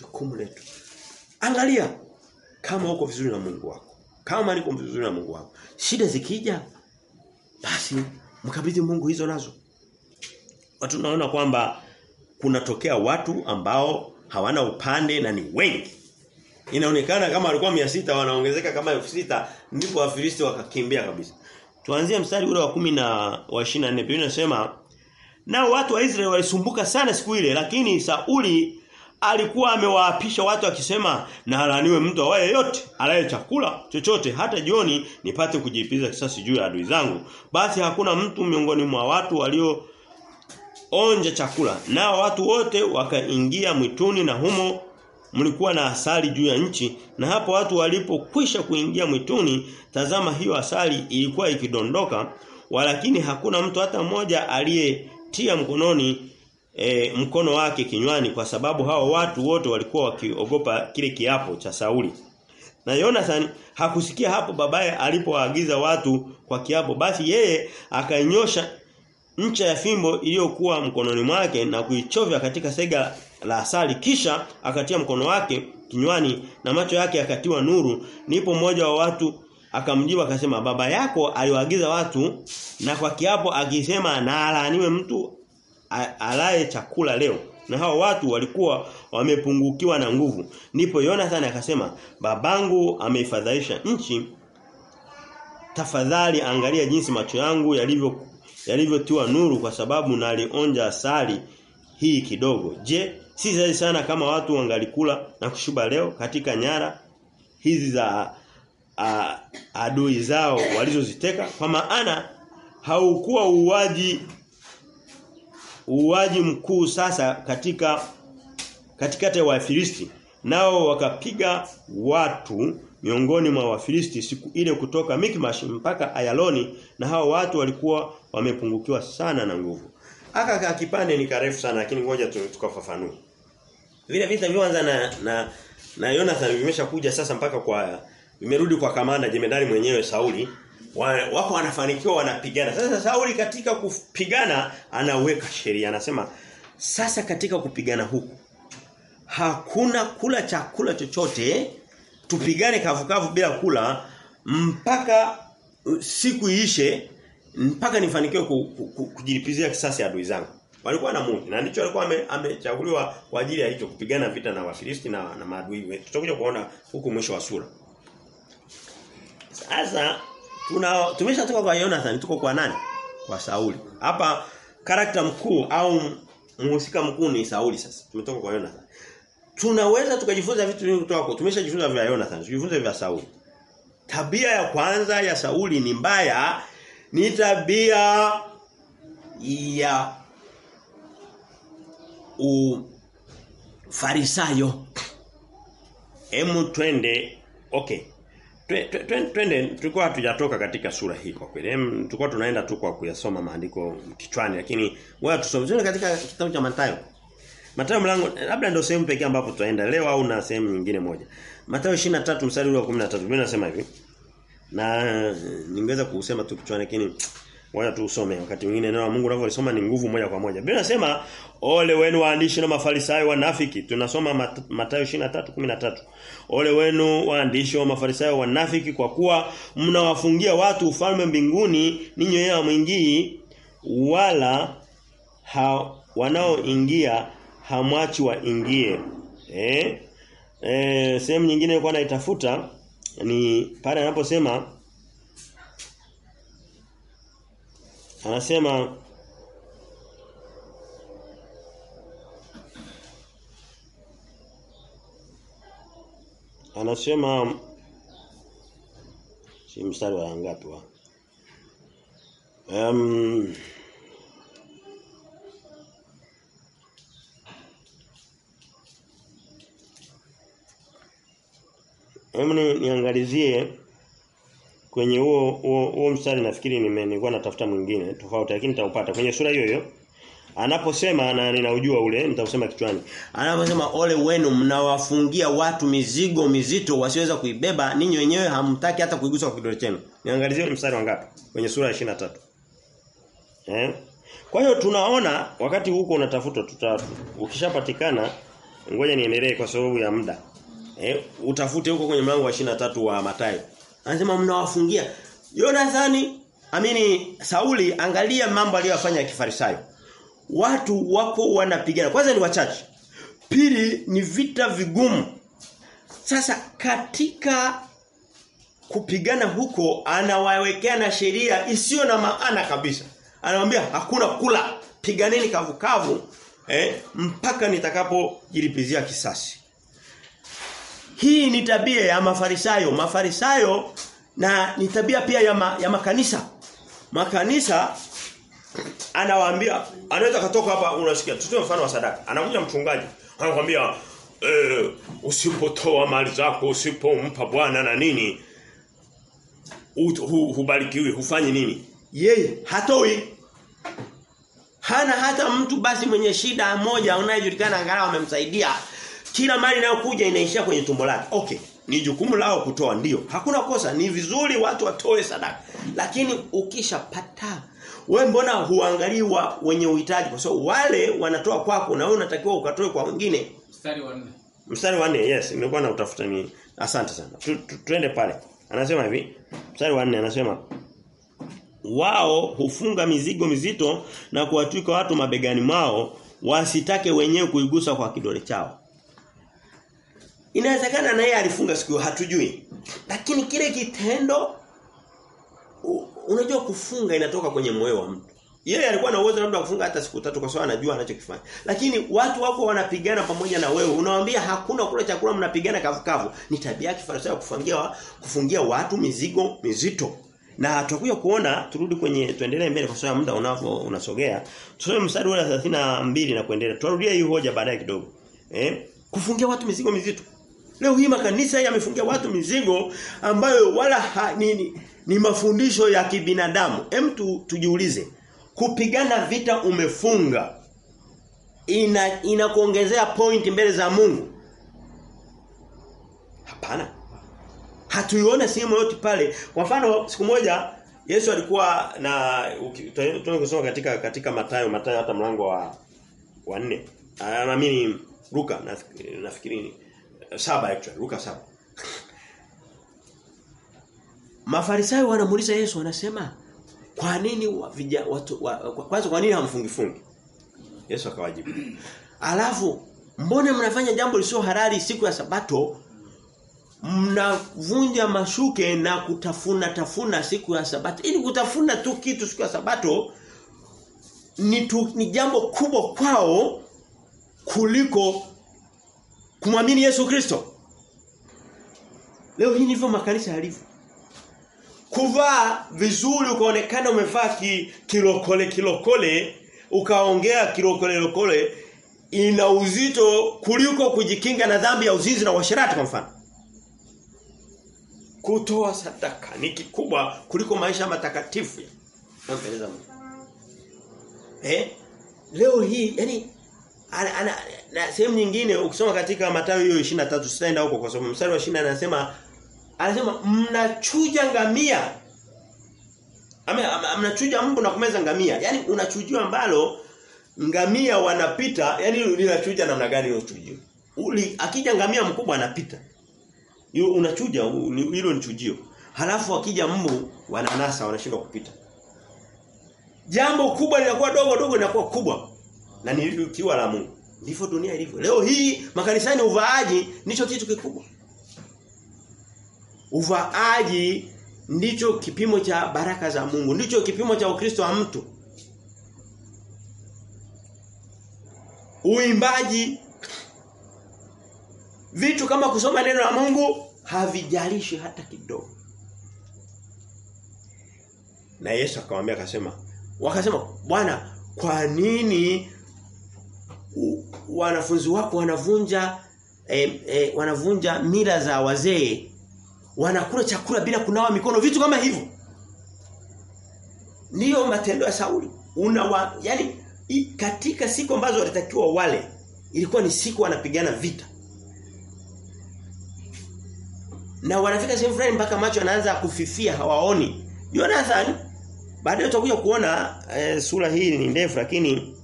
Jukumu letu. Angalia kama uko vizuri na Mungu wako. Kama niko vizuri na Mungu wako. Shida zikija basi mkabidhi Mungu hizo nazo. Watu naona kwamba kunatokea watu ambao hawana upande na ni wengi. Inaonekana kama walikuwa 600 wanaongezeka kama 6000 ndipo Wafilisti wakakimbia kabisa. Tuanzie mstari ule wa 10 na wa 24 Biblia inasema nao watu wa Israeli walisumbuka sana siku ile lakini Sauli alikuwa amewaapisha watu akisema na alaniwe mtu awaye yote alaye chakula chochote hata jioni nipate kujipiza kisasi juu ya adui zangu. Basi hakuna mtu miongoni mwa watu walio onja chakula. Nao watu wote wakaingia mwituni na humo mlikuwa na asali juu ya nchi. Na hapo watu walipokwisha kuingia mwituni tazama hiyo asali ilikuwa ikidondoka walakini hakuna mtu hata mmoja aliyetia mkononi e, mkono wake kinywani kwa sababu hao watu wote walikuwa wakiogopa kile kiapo cha Sauli. Na Jonathan hakusikia hapo babaye alipoagiza watu kwa kiapo basi yeye akainyosha ncha ya fimbo iliyokuwa mkononi mwake na kuichovya katika sega la asali kisha akatia mkono wake kinywani na macho yake akatiwa nuru nipo mmoja wa watu akamjibu akasema baba yako aliwaagiza watu na kwa kiapo akisema na alaaniwe mtu alaye chakula leo. Na hao watu walikuwa wamepungukiwa na nguvu. Ndipo Jonathan akasema babangu ameifadhaisha nchi. Tafadhali angalia jinsi macho yangu yalivyo yalivyotiwa nuru kwa sababu nalionja asali hii kidogo. Je si zaidi sana kama watu wangalikula na kushuba leo katika nyara hizi za a, adui zao walizoziteka? Kwa maana haukuwa uuaji uuaji mkuu sasa katika katikati ya Wafilisti nao wakapiga watu miongoni mwa Wafilisti siku ile kutoka Mikmash mpaka Ayaloni na hao watu walikuwa wamepungukiwa sana na nguvu. Aka kipande ni karefu sana lakini ngoja tukafafanue. Vile vita vianza na na na Jonathan vimeshakuja sasa mpaka kwa vimerudi kwa kamanda jemedari mwenyewe Sauli wako wanafanikiwa wanapigana. Sasa Sauli katika kupigana anaweka sheria anasema sasa katika kupigana huku hakuna kula chakula chochote tupigane kavukavu bila kula mpaka siku iishe mpaka nifanikiwe kujilipizia kisasi adui zangu. Walikuwa na Mungu na ndicho alikuwa amechaguliwa kwa ajili ya hicho kupigana vita na Wafilisti na, na maadui. Tutakuja kuona huku mwisho wa sura. Sasa tuna tumeshatoka kwa Jonathan tuko kwa nani? Kwa Sauli. Hapa karakta mkuu au mhusika mkuu ni Sauli sasa. Tumetoka kwa Jonathan. Tunaweza tukajifunza vitu vingi kutoka kwa tumeshajifunza vya Jonathan, tujifunze vya Sauli. Tabia ya kwanza ya Sauli ni mbaya ni tabia ya u farisayo. hemu twende okay. Twende tulikuwa hatujatoka katika sura hii kwa kweli. Tulikuwa tunaenda tu kwa kuyasoma maandiko kichwani lakini wewe tusome katika kitabu cha Mathayo. Mathayo mlango labda ndio sehemu pekee ambapo tutaenda leo au na sehemu nyingine moja. Mathayo 23 mstari wa 13 Biblia inasema hivi. Na ningeweza kusema tu kichwani lakini Ngoja tu usome wakati mwingine neno la Mungu unavyosoma ni nguvu moja kwa moja. Biblia inasema ole wenu waandishi na mafarisayo wanafiki. Tunasoma Mat Mathayo 23:13. Ole wenu waandishi wa mafarisayo wanafiki kwa kuwa mnawafungia watu ufalme mbinguni ninyi wenyewe mwingii wala ha, wanaoingia hamwachi waingie. Eh? Eh sehemu nyingine nilikuwa naitafuta ni pale anaposema anasema anasema si mstari wa ngapi wa? Um, Hebu niangalizie kwenye huo huo, mstari nafikiri nilikuwa natafuta mwingine tofauti lakini nitaupata. Kwenye sura hiyo hiyo anaposema na ninaujua ule nitausema kichwani. Anaposema ole wenu mnawafungia watu mizigo mizito wasiweza kuibeba ninyi wenyewe hamtaki hata kuigusa kwa kidole chenu. Niangalizie mstari wangapi kwenye sura ya 23 eh? Kwa hiyo tunaona wakati huko unatafuta tuta ukishapatikana ngoja niendelee kwa sababu ya muda. Eh? Utafute huko kwenye mlango wa 23 wa Mathayo anasema mnawafungia. Yonathani amini Sauli angalia mambo aliyofanya ya kifarisayo. Watu wapo wanapigana. Kwanza ni wachache. Pili ni vita vigumu. Sasa katika kupigana huko anawawekea na sheria isiyo na maana kabisa. Anamwambia hakuna kula. Piganeni kavukavu eh, mpaka nitakapojilipizia kisasi hii ni tabia ya mafarisayo. Mafarisayo na ni tabia pia ya, ma, ya makanisa. Makanisa anawaambia anaweza katoka hapa unasikia tutoe mfano wa sadaka. Anakuja mchungaji anakuambia eh usipotoa mali zako usipompa bwana na nini hu, hubarikiwi hufanyi nini? Yeye hatoi. Hana hata mtu basi mwenye shida moja unayejulikana angalau amemsaidia kila mali inayokuja inaishia kwenye tumbo lake. Okay. Ni jukumu lao kutoa ndio. Hakuna kosa. Ni vizuri watu watoe sadaka. Lakini ukishapata we mbona huangaliwa wenye uhitaji? Kwa sababu so, wale wanatoa kwako na wewe unatakiwa ukatoe kwa wengine. Mstari wa 4 mstari wa 4 yes nilikuwa na utafuta ni asante sana. Tu, tu, tuende pale. Anasema hivi mstari wa 4 anasema wao hufunga mizigo mizito na kuwatwika watu mabegani mwao wasitake wenyewe kuigusa kwa kidole chao Inawezekana na yeye alifunga siku hiyo hatujui. Lakini kile kitendo unajua kufunga inatoka kwenye moyo wa mtu. Yeye alikuwa na uwezo labda kufunga hata siku tatu kwa sababu anajua anachokifanya. Lakini watu wako wanapigana pamoja na wewe. Unawaambia hakuna kula chakula mnapigana kavukavu. Ni tabia ya kifarisayo kufungia kufungia watu mizigo mizito. Na tutakuja kuona turudi kwenye tuendelee mbele kwa sababu muda unavyo unasogea. Tusome mstari wa 32 na kuendelea. Turudia hii hoja baadaye kidogo. Eh? Kufungia watu mizigo mizito. Leo hii makanisa yamefungia watu mizigo ambayo wala ha, ni, ni mafundisho ya kibinadamu. Hem tu, tujiulize. Kupigana vita umefunga ina inakuongezea point mbele za Mungu. Hapana. Hatuiona sehemu yote pale. Kwa mfano siku moja Yesu alikuwa na kusoma katika katika Mathayo Mathayo hata mlango wa wa 4. Naamini Luka nafikiri saba actually Luka saba. Mafarisayo wanamuuliza Yesu wanasema kwa nini wa, watu wa, kwanza kwa nini hamfungi fungi? Yesu akawajibu Alafu mbona mnafanya jambo lisio halali siku ya sabato? Mnavunja mashuke na kutafuna tafuna siku ya sabato. Ili kutafuna tu kitu siku ya sabato ni, tu, ni jambo kubwa kwao kuliko kumwamini Yesu Kristo. Leo hii ndivyo makanisa yalivyo. Kuvaa vizuri ukaonekana umevaa ki, kilokole kilokole ukaongea kilokole lokole ina uzito kuliko kujikinga na dhambi ya uzinzi na uasherati kwa mfano. Kutoa sadaka ni kikubwa kuliko maisha matakatifu. Eh? Leo hii yani ana, ana, na sehemu nyingine ukisoma katika Mathayo hiyo 23 sitaenda huko kwa sababu mstari wa 20 anasema anasema mnachuja ngamia Mnachuja mbu na kumeza ngamia. Yaani unachujua ambalo ngamia wanapita, yani linachuja namna gani? Uli, akija ngamia mkubwa anapita. Hiyo unachuja hilo ni chujio. Halafu akija mbu wananasa wanashindwa kupita. Jambo kubwa linakuwa dogo dogo linakuwa kubwa. Na ni likiwa la Mungu. Ndivyo dunia ilivyo. Leo hii makanisani uvaaji ndicho kitu kikubwa. Uvaaji ndicho kipimo cha baraka za Mungu, ndicho kipimo cha Ukristo wa mtu. Uimbaji vitu kama kusoma neno la Mungu havijalishi hata kidogo. Na Yesu akamwambia akasema, wakasema, "Bwana, kwa nini wanafunzi wako wanavunja eh, eh, wanavunja mila za wazee wanakula chakula bila kunawa mikono vitu kama hivyo. Ndiyo matendo ya Sauli. Unawa yani katika siku ambazo walitakiwa wale ilikuwa ni siku wanapigana vita. Na wanafika sehemu fulani mpaka macho yanaanza kufifia hawaoni. Jonathan baadaye utakuja kuona e, sura hii ni ndefu lakini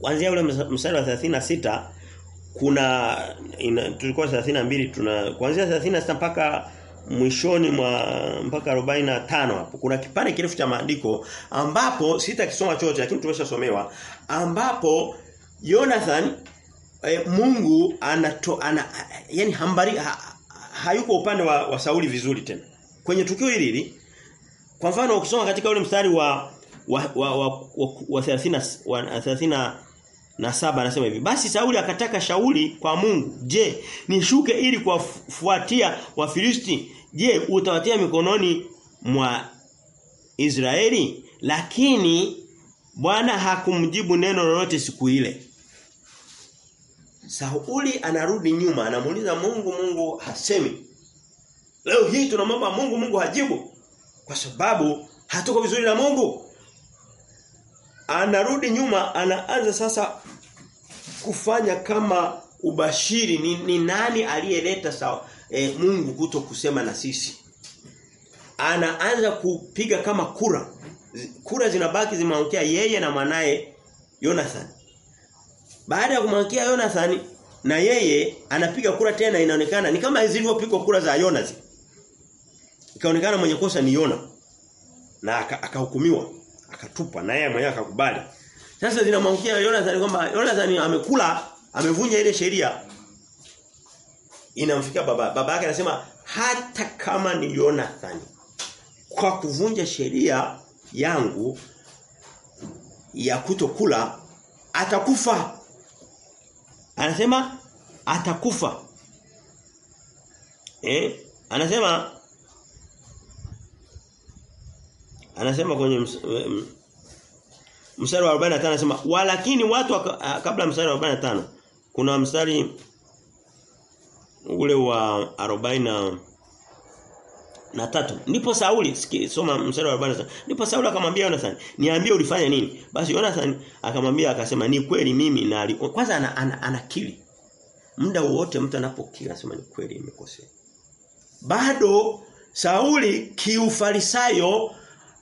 kuanzia ule mstari wa 36 kuna ina, tulikuwa 32 tuna kuanzia 36 mpaka mwishoni mwa mpaka 45 hapo kuna kipande kirefu cha maandiko ambapo sitakisoma chote lakini tumeshasomewa ambapo Jonathan e, Mungu anato ana yani hambari ha, hayuko upande wa, wa Sauli vizuri tena. Kwenye tukio hili hili kwa mfano ukisoma katika ule mstari wa wa wa, wa, wa, wa 30 wa 30 na saba anasema hivi basi Sauli akataka shauli kwa Mungu. Je nishuke ili kuwafuatia wafilisti? Je utawatia mikononi mwa Israeli? Lakini Bwana hakumjibu neno lolote siku ile. Sauli anarudi nyuma anamuuliza Mungu Mungu hasemi. Leo hii tunamwomba Mungu Mungu hajibu. Kwa sababu hatuko vizuri na Mungu anarudi nyuma anaanza sasa kufanya kama ubashiri. Ni, ni nani aliyeleta sawa e, Mungu kuto kusema na sisi? Anaanza kupiga kama kura. Kura zinabaki zimeangukia yeye na mwanae Jonathan baada ya kumwangukia Jonathan na yeye anapiga kura tena inaonekana ni kama zilivyopigwa kura za Jonathan ikaonekana mwenye kosa ni Yona na akahukumiwa. aka akatupa na yeye mwenyewe akakubali. Sasa zinamwangukia Jonathan kwamba Jonathan amekula amevunja ile sheria. Inamfikia baba baba yake anasema hata kama ni Jonathan kwa kuvunja sheria yangu ya kutokula atakufa. Anasema atakufa. Eh anasema anasema kwenye ms, mstari wa 45 anasema walakini watu kabla mstari wa 45 kuna mstari ule wa 40 na tatu. Ndipo Sauli soma mstari wa 45 ndipo Sauli akamwambia Jonathan niambie ulifanya nini? Basi Jonathan akamwambia akasema ni kweli mimi na kwanza ana, ana, anakili muda wote mtu anapokiri anasema ni kweli nimekosea. Bado Sauli kiufarisayo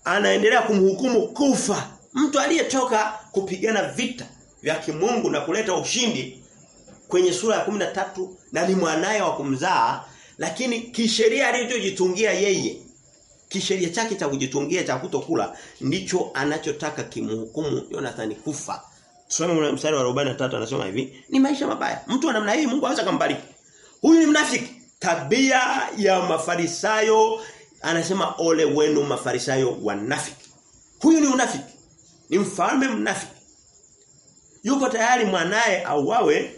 anaendelea kumhukumu kufa. Mtu aliyetoka kupigana vita vya kimungu na kuleta ushindi kwenye sura ya 13 na ni mwanaye wa kumzaa lakini kisheria alichojitungia yeye kisheria chake cha kujitungia cha kutokula ndicho anachotaka kimhukumu Jonathan kufa. Tusome mstari wa 43 anasema hivi ni maisha mabaya. Mtu wa namna hii Mungu anaweza kumbariki huyu ni mnafiki. Tabia ya mafarisayo anasema ole wenu mafarisayo wanafiki. Huyu ni unafiki. Ni mfalme mnafiki. Yuko tayari mwanae auawe.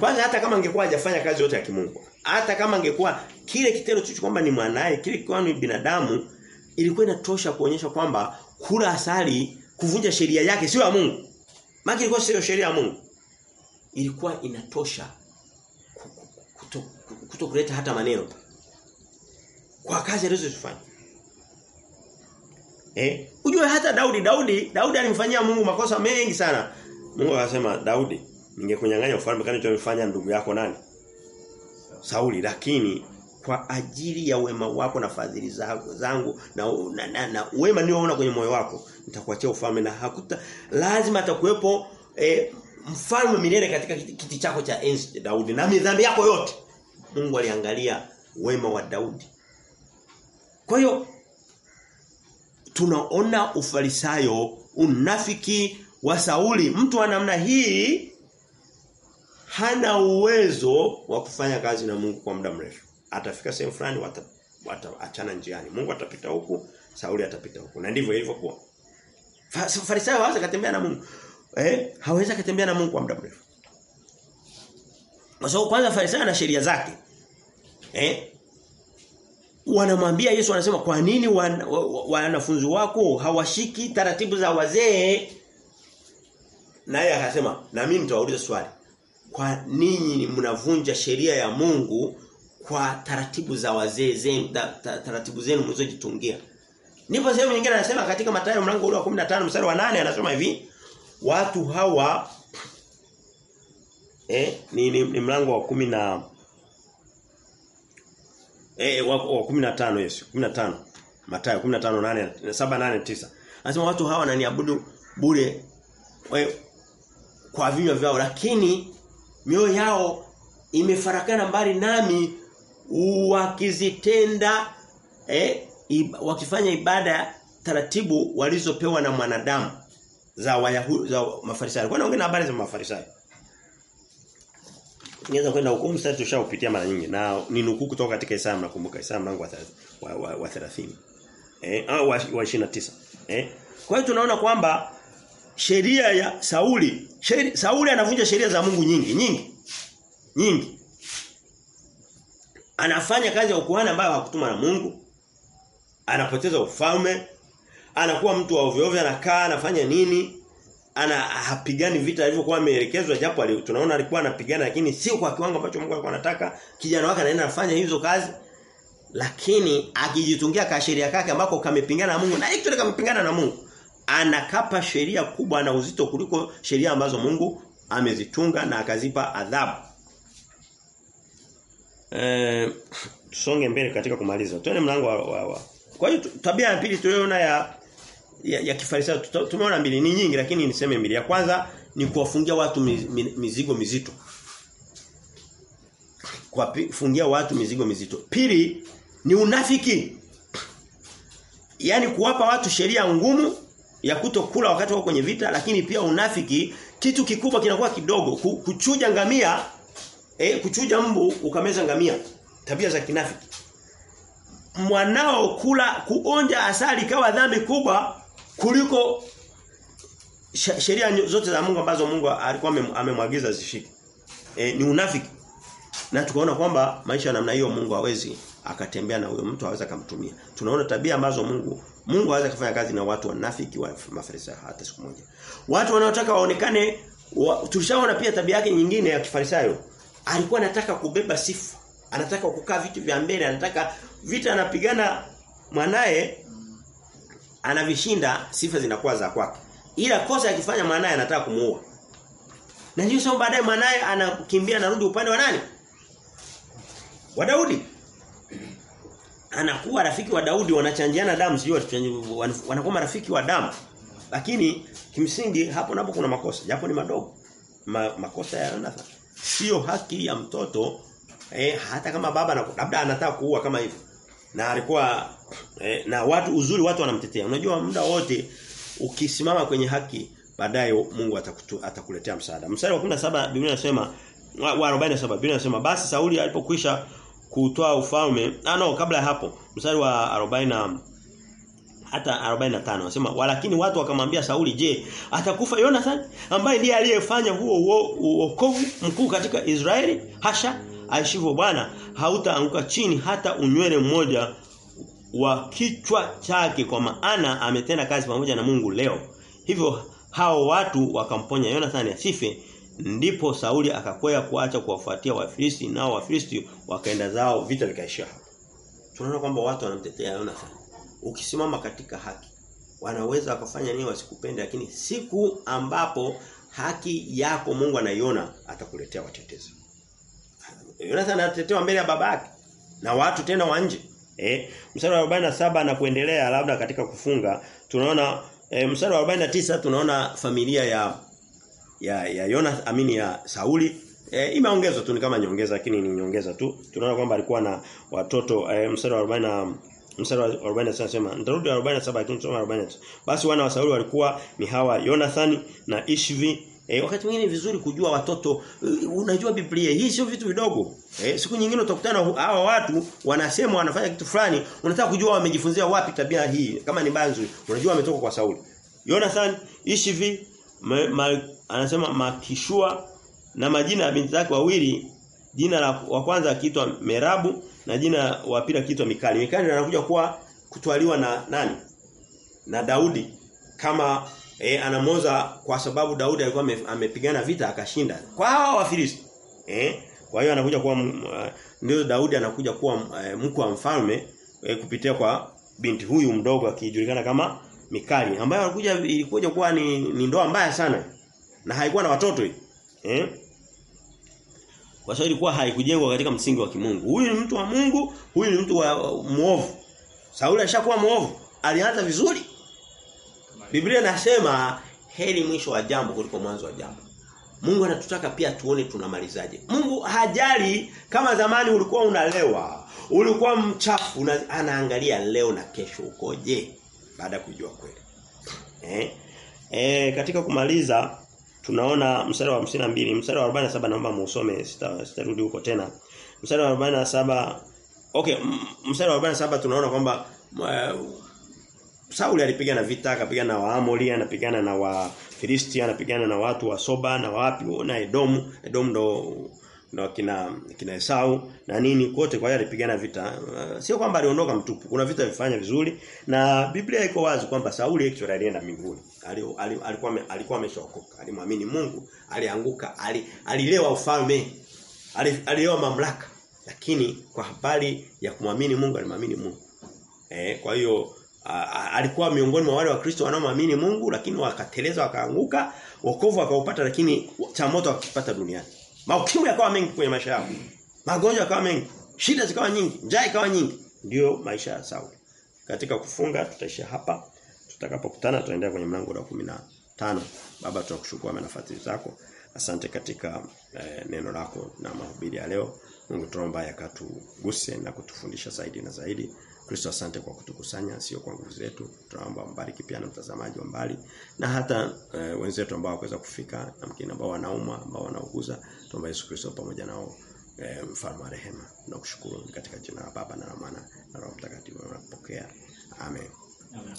Kwanza hata kama angekuwa hajafanya kazi yote ya kimungu hata kama angekuwa kile kitendo tu kwamba ni mwanae kile kwa ni binadamu ilikuwa inatosha kuonyesha kwamba kula asali kuvunja sheria yake sio ya Mungu. Maana ilikuwa sio sheria ya Mungu. Ilikuwa inatosha kuto, kuto kuleta hata maneno kwa kazi alizozifanya. Eh? Ujue hata Daudi Daudi Daudi alimfanyia Mungu makosa mengi sana. Mungu akasema Daudi ningekunyang'anya ufalme kama nilichofanya ndugu yako nani? Sauli lakini kwa ajili ya wema wako na fadhili zangu na, na, na, na wema nilioona kwenye moyo wako nitakuachia ufalme na hakuta lazima atakuwepo eh, mfalme milele katika kiti, kiti chako cha enzi Daudi na midhambi yako yote. Mungu aliangalia wema wa Daudi kwa hiyo tunaona ufarisayo unafiki wa Sauli. Mtu wa namna hii hana uwezo wa kufanya kazi na Mungu kwa muda mrefu. Atafika sehemu fulani wataachana wata, njiani. Mungu atapita huku Sauli atapita huku. Na ndivyo ilivyokuwa Farisayo hawezi kutembea na Mungu. Eh hawezi kutembea na Mungu kwa muda mrefu. Kwa sababu kwanza Farisayo ana sheria zake. Eh wanamwambia Yesu anasema kwa nini wanafunzi wako hawashiki taratibu za wazee? Naye akasema na mimi nitawauliza swali. Kwa ninyi mnavunja sheria ya Mungu kwa taratibu za wazee zenu taratibu zenu mlizojitungia? Nipo sehemu nyingine anasema katika Mathayo mlango ule wa 15 mstari wa 8 anasema hivi watu hawa eh ni, ni, ni mlango wa 10 na eh wa, wa 15 Yesu 15 Mathayo 15 8 7 8 9 anasema watu hawa wananiabudu bure we, kwa vinywa vyao lakini mioyo yao imefarakana mbali nami wakizitenda eh, iba, wakifanya ibada taratibu walizopewa na mwanadamu za Wayahudi za Mafarisayo. Kwa nini habari za Mafarisayo? Ningeweza kwenda huko mstari tushaupitia mara nyingi na ni nukuu kutoka katika Isaya mnakumbuka Isaya mlango wa, wa, wa, wa 30. Eh au wa, wa 29. Eh kwa hiyo tunaona kwamba sheria ya Sauli, sheri, Sauli anavunja sheria za Mungu nyingi, nyingi. Nyingi. Anafanya kazi ya ukuhani ambayo hakutuma na Mungu. Anapoteza ufalme. Anakuwa mtu wa ovyo ovyo anakaa anafanya nini? Ana hapigani vita alivyokuwa ameelekezwa japo ali, tunaona alikuwa anapigana lakini sio kwa kiwango ambacho Mungu alikuwa anataka. Kijana wake anaenda anafanya hizo kazi. Lakini akijitungia ka sheria kake ambako kamepingana na Mungu na hicho kamepingana na Mungu anakapa sheria kubwa na uzito kuliko sheria ambazo Mungu amezitunga na akazipa adhabu. Eh tusonge mbele katika kumaliza. twende mlango wa, wa, wa. Kwa hiyo tabia ya pili tuliyoona ya ya, ya kifarisayo tumeona mbili ni nyingi lakini niseme mbili. Ya kwanza ni kuwafungia watu mizigo mizito. Kuwafungia watu mizigo mizito. Pili ni unafiki. yani kuwapa watu sheria ngumu ya kutokula wakati wako kwenye vita lakini pia unafiki kitu kikubwa kinakuwa kidogo kuchuja ngamia eh kuchuja mbu ukameza ngamia tabia za kinafiki mwanao kula kuonja asali kawa dhambi kubwa kuliko sheria zote za Mungu ambazo Mungu alikuwa amemwagiza zishike. E, ni unafiki. Na tukaona kwamba maisha namna hiyo Mungu hawezi akatembea na huyo mtu hawezi kumtumia tunaona tabia ambazo Mungu Mungu hawezi kufanya kazi na watu wanafiki wa mafarisayo hata siku moja. Watu wanaotaka waonekane wa, tulishaona pia tabia yake nyingine ya kifarisayo. Alikuwa anataka kubeba sifa, anataka kukaa vitu vya mbele, anataka vita anapigana mwanae anavishinda sifa zinakuwa za kwake. Ila kosa akifanya mwanae anataka kumuua. Na hiyo sio baadaye mwanae anakimbia anarudi upande wa nani? Wa Daudi anakuwa rafiki wa Daudi wanachanjiana damu sio wanakuwa marafiki wa damu lakini kimsingi hapo napo kuna makosa japo ni madogo Ma, makosa ya Jonathan sio haki ya mtoto eh, hata kama baba labda anataka kuua kama hivyo na alikuwa eh, na watu uzuri watu wanamtetea. Unajua muda wote ukisimama kwenye haki baadaye Mungu atakutu, atakuletea msaada. Mstari wa 17 Biblia inasema wa 47 Biblia inasema basi Sauli alipokwisha kutoa ufalme ah no kabla ya hapo mstari wa 40 hata 45 anasema walakini watu wakamwambia Sauli je atakufa Jonathan ambaye ndiye aliyefanya huo uokovu mkuu katika Israeli? Hasha aishivyo Bwana hautaanguka chini hata unywele mmoja wa kichwa chake kwa maana ametenda kazi pamoja na Mungu leo hivyo hao watu wakamponya Yonathani asife ndipo Sauli akakwea kuacha kuwafuatia Wafilisti nao Wafilisti wakaenda zao vita vikaisha hapo. Tunaona kwamba watu wanamtetea Yonathani. Ukisimama katika haki wanaweza wakafanya nini wasikupende lakini siku ambapo haki yako Mungu anaiona atakuletea watetezi. Yonathani anatetewa mbele ya babake. na watu tena wa nje. Eh, mstari wa 47 na kuendelea labda katika kufunga tunaona e, mstari wa 49 tunaona familia ya ya ya Yona amini ya Sauli e, imeongezwa tu ni kama nyongeza lakini ni nyongeza tu. Tunaona kwamba alikuwa na watoto e, mstari wa 40 mstari wa 40 anasema nitarudi 47 lakini tusome 40. Basi wana wa Sauli walikuwa ni hawa Jonathan na Ishvi E, wakati mwingine vizuri kujua watoto uh, unajua Biblia hii sio vitu vidogo. E, siku nyingine utakutana hawa watu wanasema wanafanya kitu fulani, unataka kujua wamejifunzia wapi tabia hii. Kama ni banzu unajua ametoka kwa Sauli. Jonathan Ishivi ma, ma, anasema Makishua na majina ya binti zake wawili, jina la wa kwanza akiitwa Merabu na jina wa pili akiitwa Mikali. Mikali anakuja kuwa kutwaliwa na nani? Na Daudi kama e, anamoza kwa sababu Daudi alikuwa amepigana vita akashinda. Kwa hawa Wafilisti. Eh? Kwa hiyo anakuja kuwa uh, ndio Daudi anakuja kuwa uh, mkuu wa mfalme uh, kupitia kwa binti huyu mdogo akijulikana kama Mikali ambayo alikuja ilikuja kuwa ni, ni ndoa mbaya sana na haikuwa na watoto. Eh? Kwa sababu ilikuwa haikujengwa katika msingi wa kimungu. Huyu ni mtu wa Mungu, huyu ni mtu wa muovu. Sauli alishakuwa muovu. Alianza vizuri. Biblia nasema heri mwisho wa jambo kuliko mwanzo wa jambo. Mungu anatutaka pia tuone tunamalizaje. Mungu hajali kama zamani ulikuwa unalewa, ulikuwa mchafu, una, anaangalia leo na kesho ukoje baada kujua kweli. Eh? Eh katika kumaliza tunaona mstari wa 52, mstari wa 47 naomba muusome sitarudi sita huko tena. Mstari wa 47 Okay, mstari wa 47 tunaona kwamba Sauli alipigana vita, akapigana na Waamori, anapigana na Wafilisti, anapigana na watu wa Soba na wapi na Edomu. Edomu ndo ndo kina kina Esau na nini kote kwa hiyo alipigana vita. Uh, sio kwamba aliondoka mtupu. Kuna vita vifanya vizuri na Biblia iko wazi kwamba Sauli actually alienda mbinguni. Alikuwa alikuwa ameshaokoka. Alimwamini Mungu, alianguka, alilewa ufalme. Alilewa mamlaka. Lakini kwa habari ya kumwamini Mungu alimwamini Mungu. Eh, kwa hiyo alikuwa miongoni mwa wale wa Kristo wanaoamini Mungu lakini wakateleza wakaanguka wokovu akaupata lakini cha moto akipata duniani. Maukimwi yakawa mengi kwenye maisha yao. Magonjwa yakawa mengi. Shida zikawa nyingi. Njaa ikawa nyingi. Ndio maisha ya Sauli. Katika kufunga tutaishia hapa. Tutakapokutana tutaendelea kwenye mlango wa 15 baba tunakushukuru kwa nafasi zako. Asante katika eh, neno lako na mahubiri ya leo. Mungu tunaomba yakatuguse na kutufundisha zaidi na zaidi Kristo asante kwa kutukusanya sio kwa nguvu zetu. Tunaomba mbariki pia na mtazamaji wa mbali na hata e, wenzetu ambao waweza kufika na mkina ambao wanauma ambao wanauguza. tuombe Yesu Kristo pamoja nao e, mfalme wa rehema. Tunakushukuru katika jina la Baba na la Mwana na Roho Mtakatifu. Tunapokea. Amen. Amen.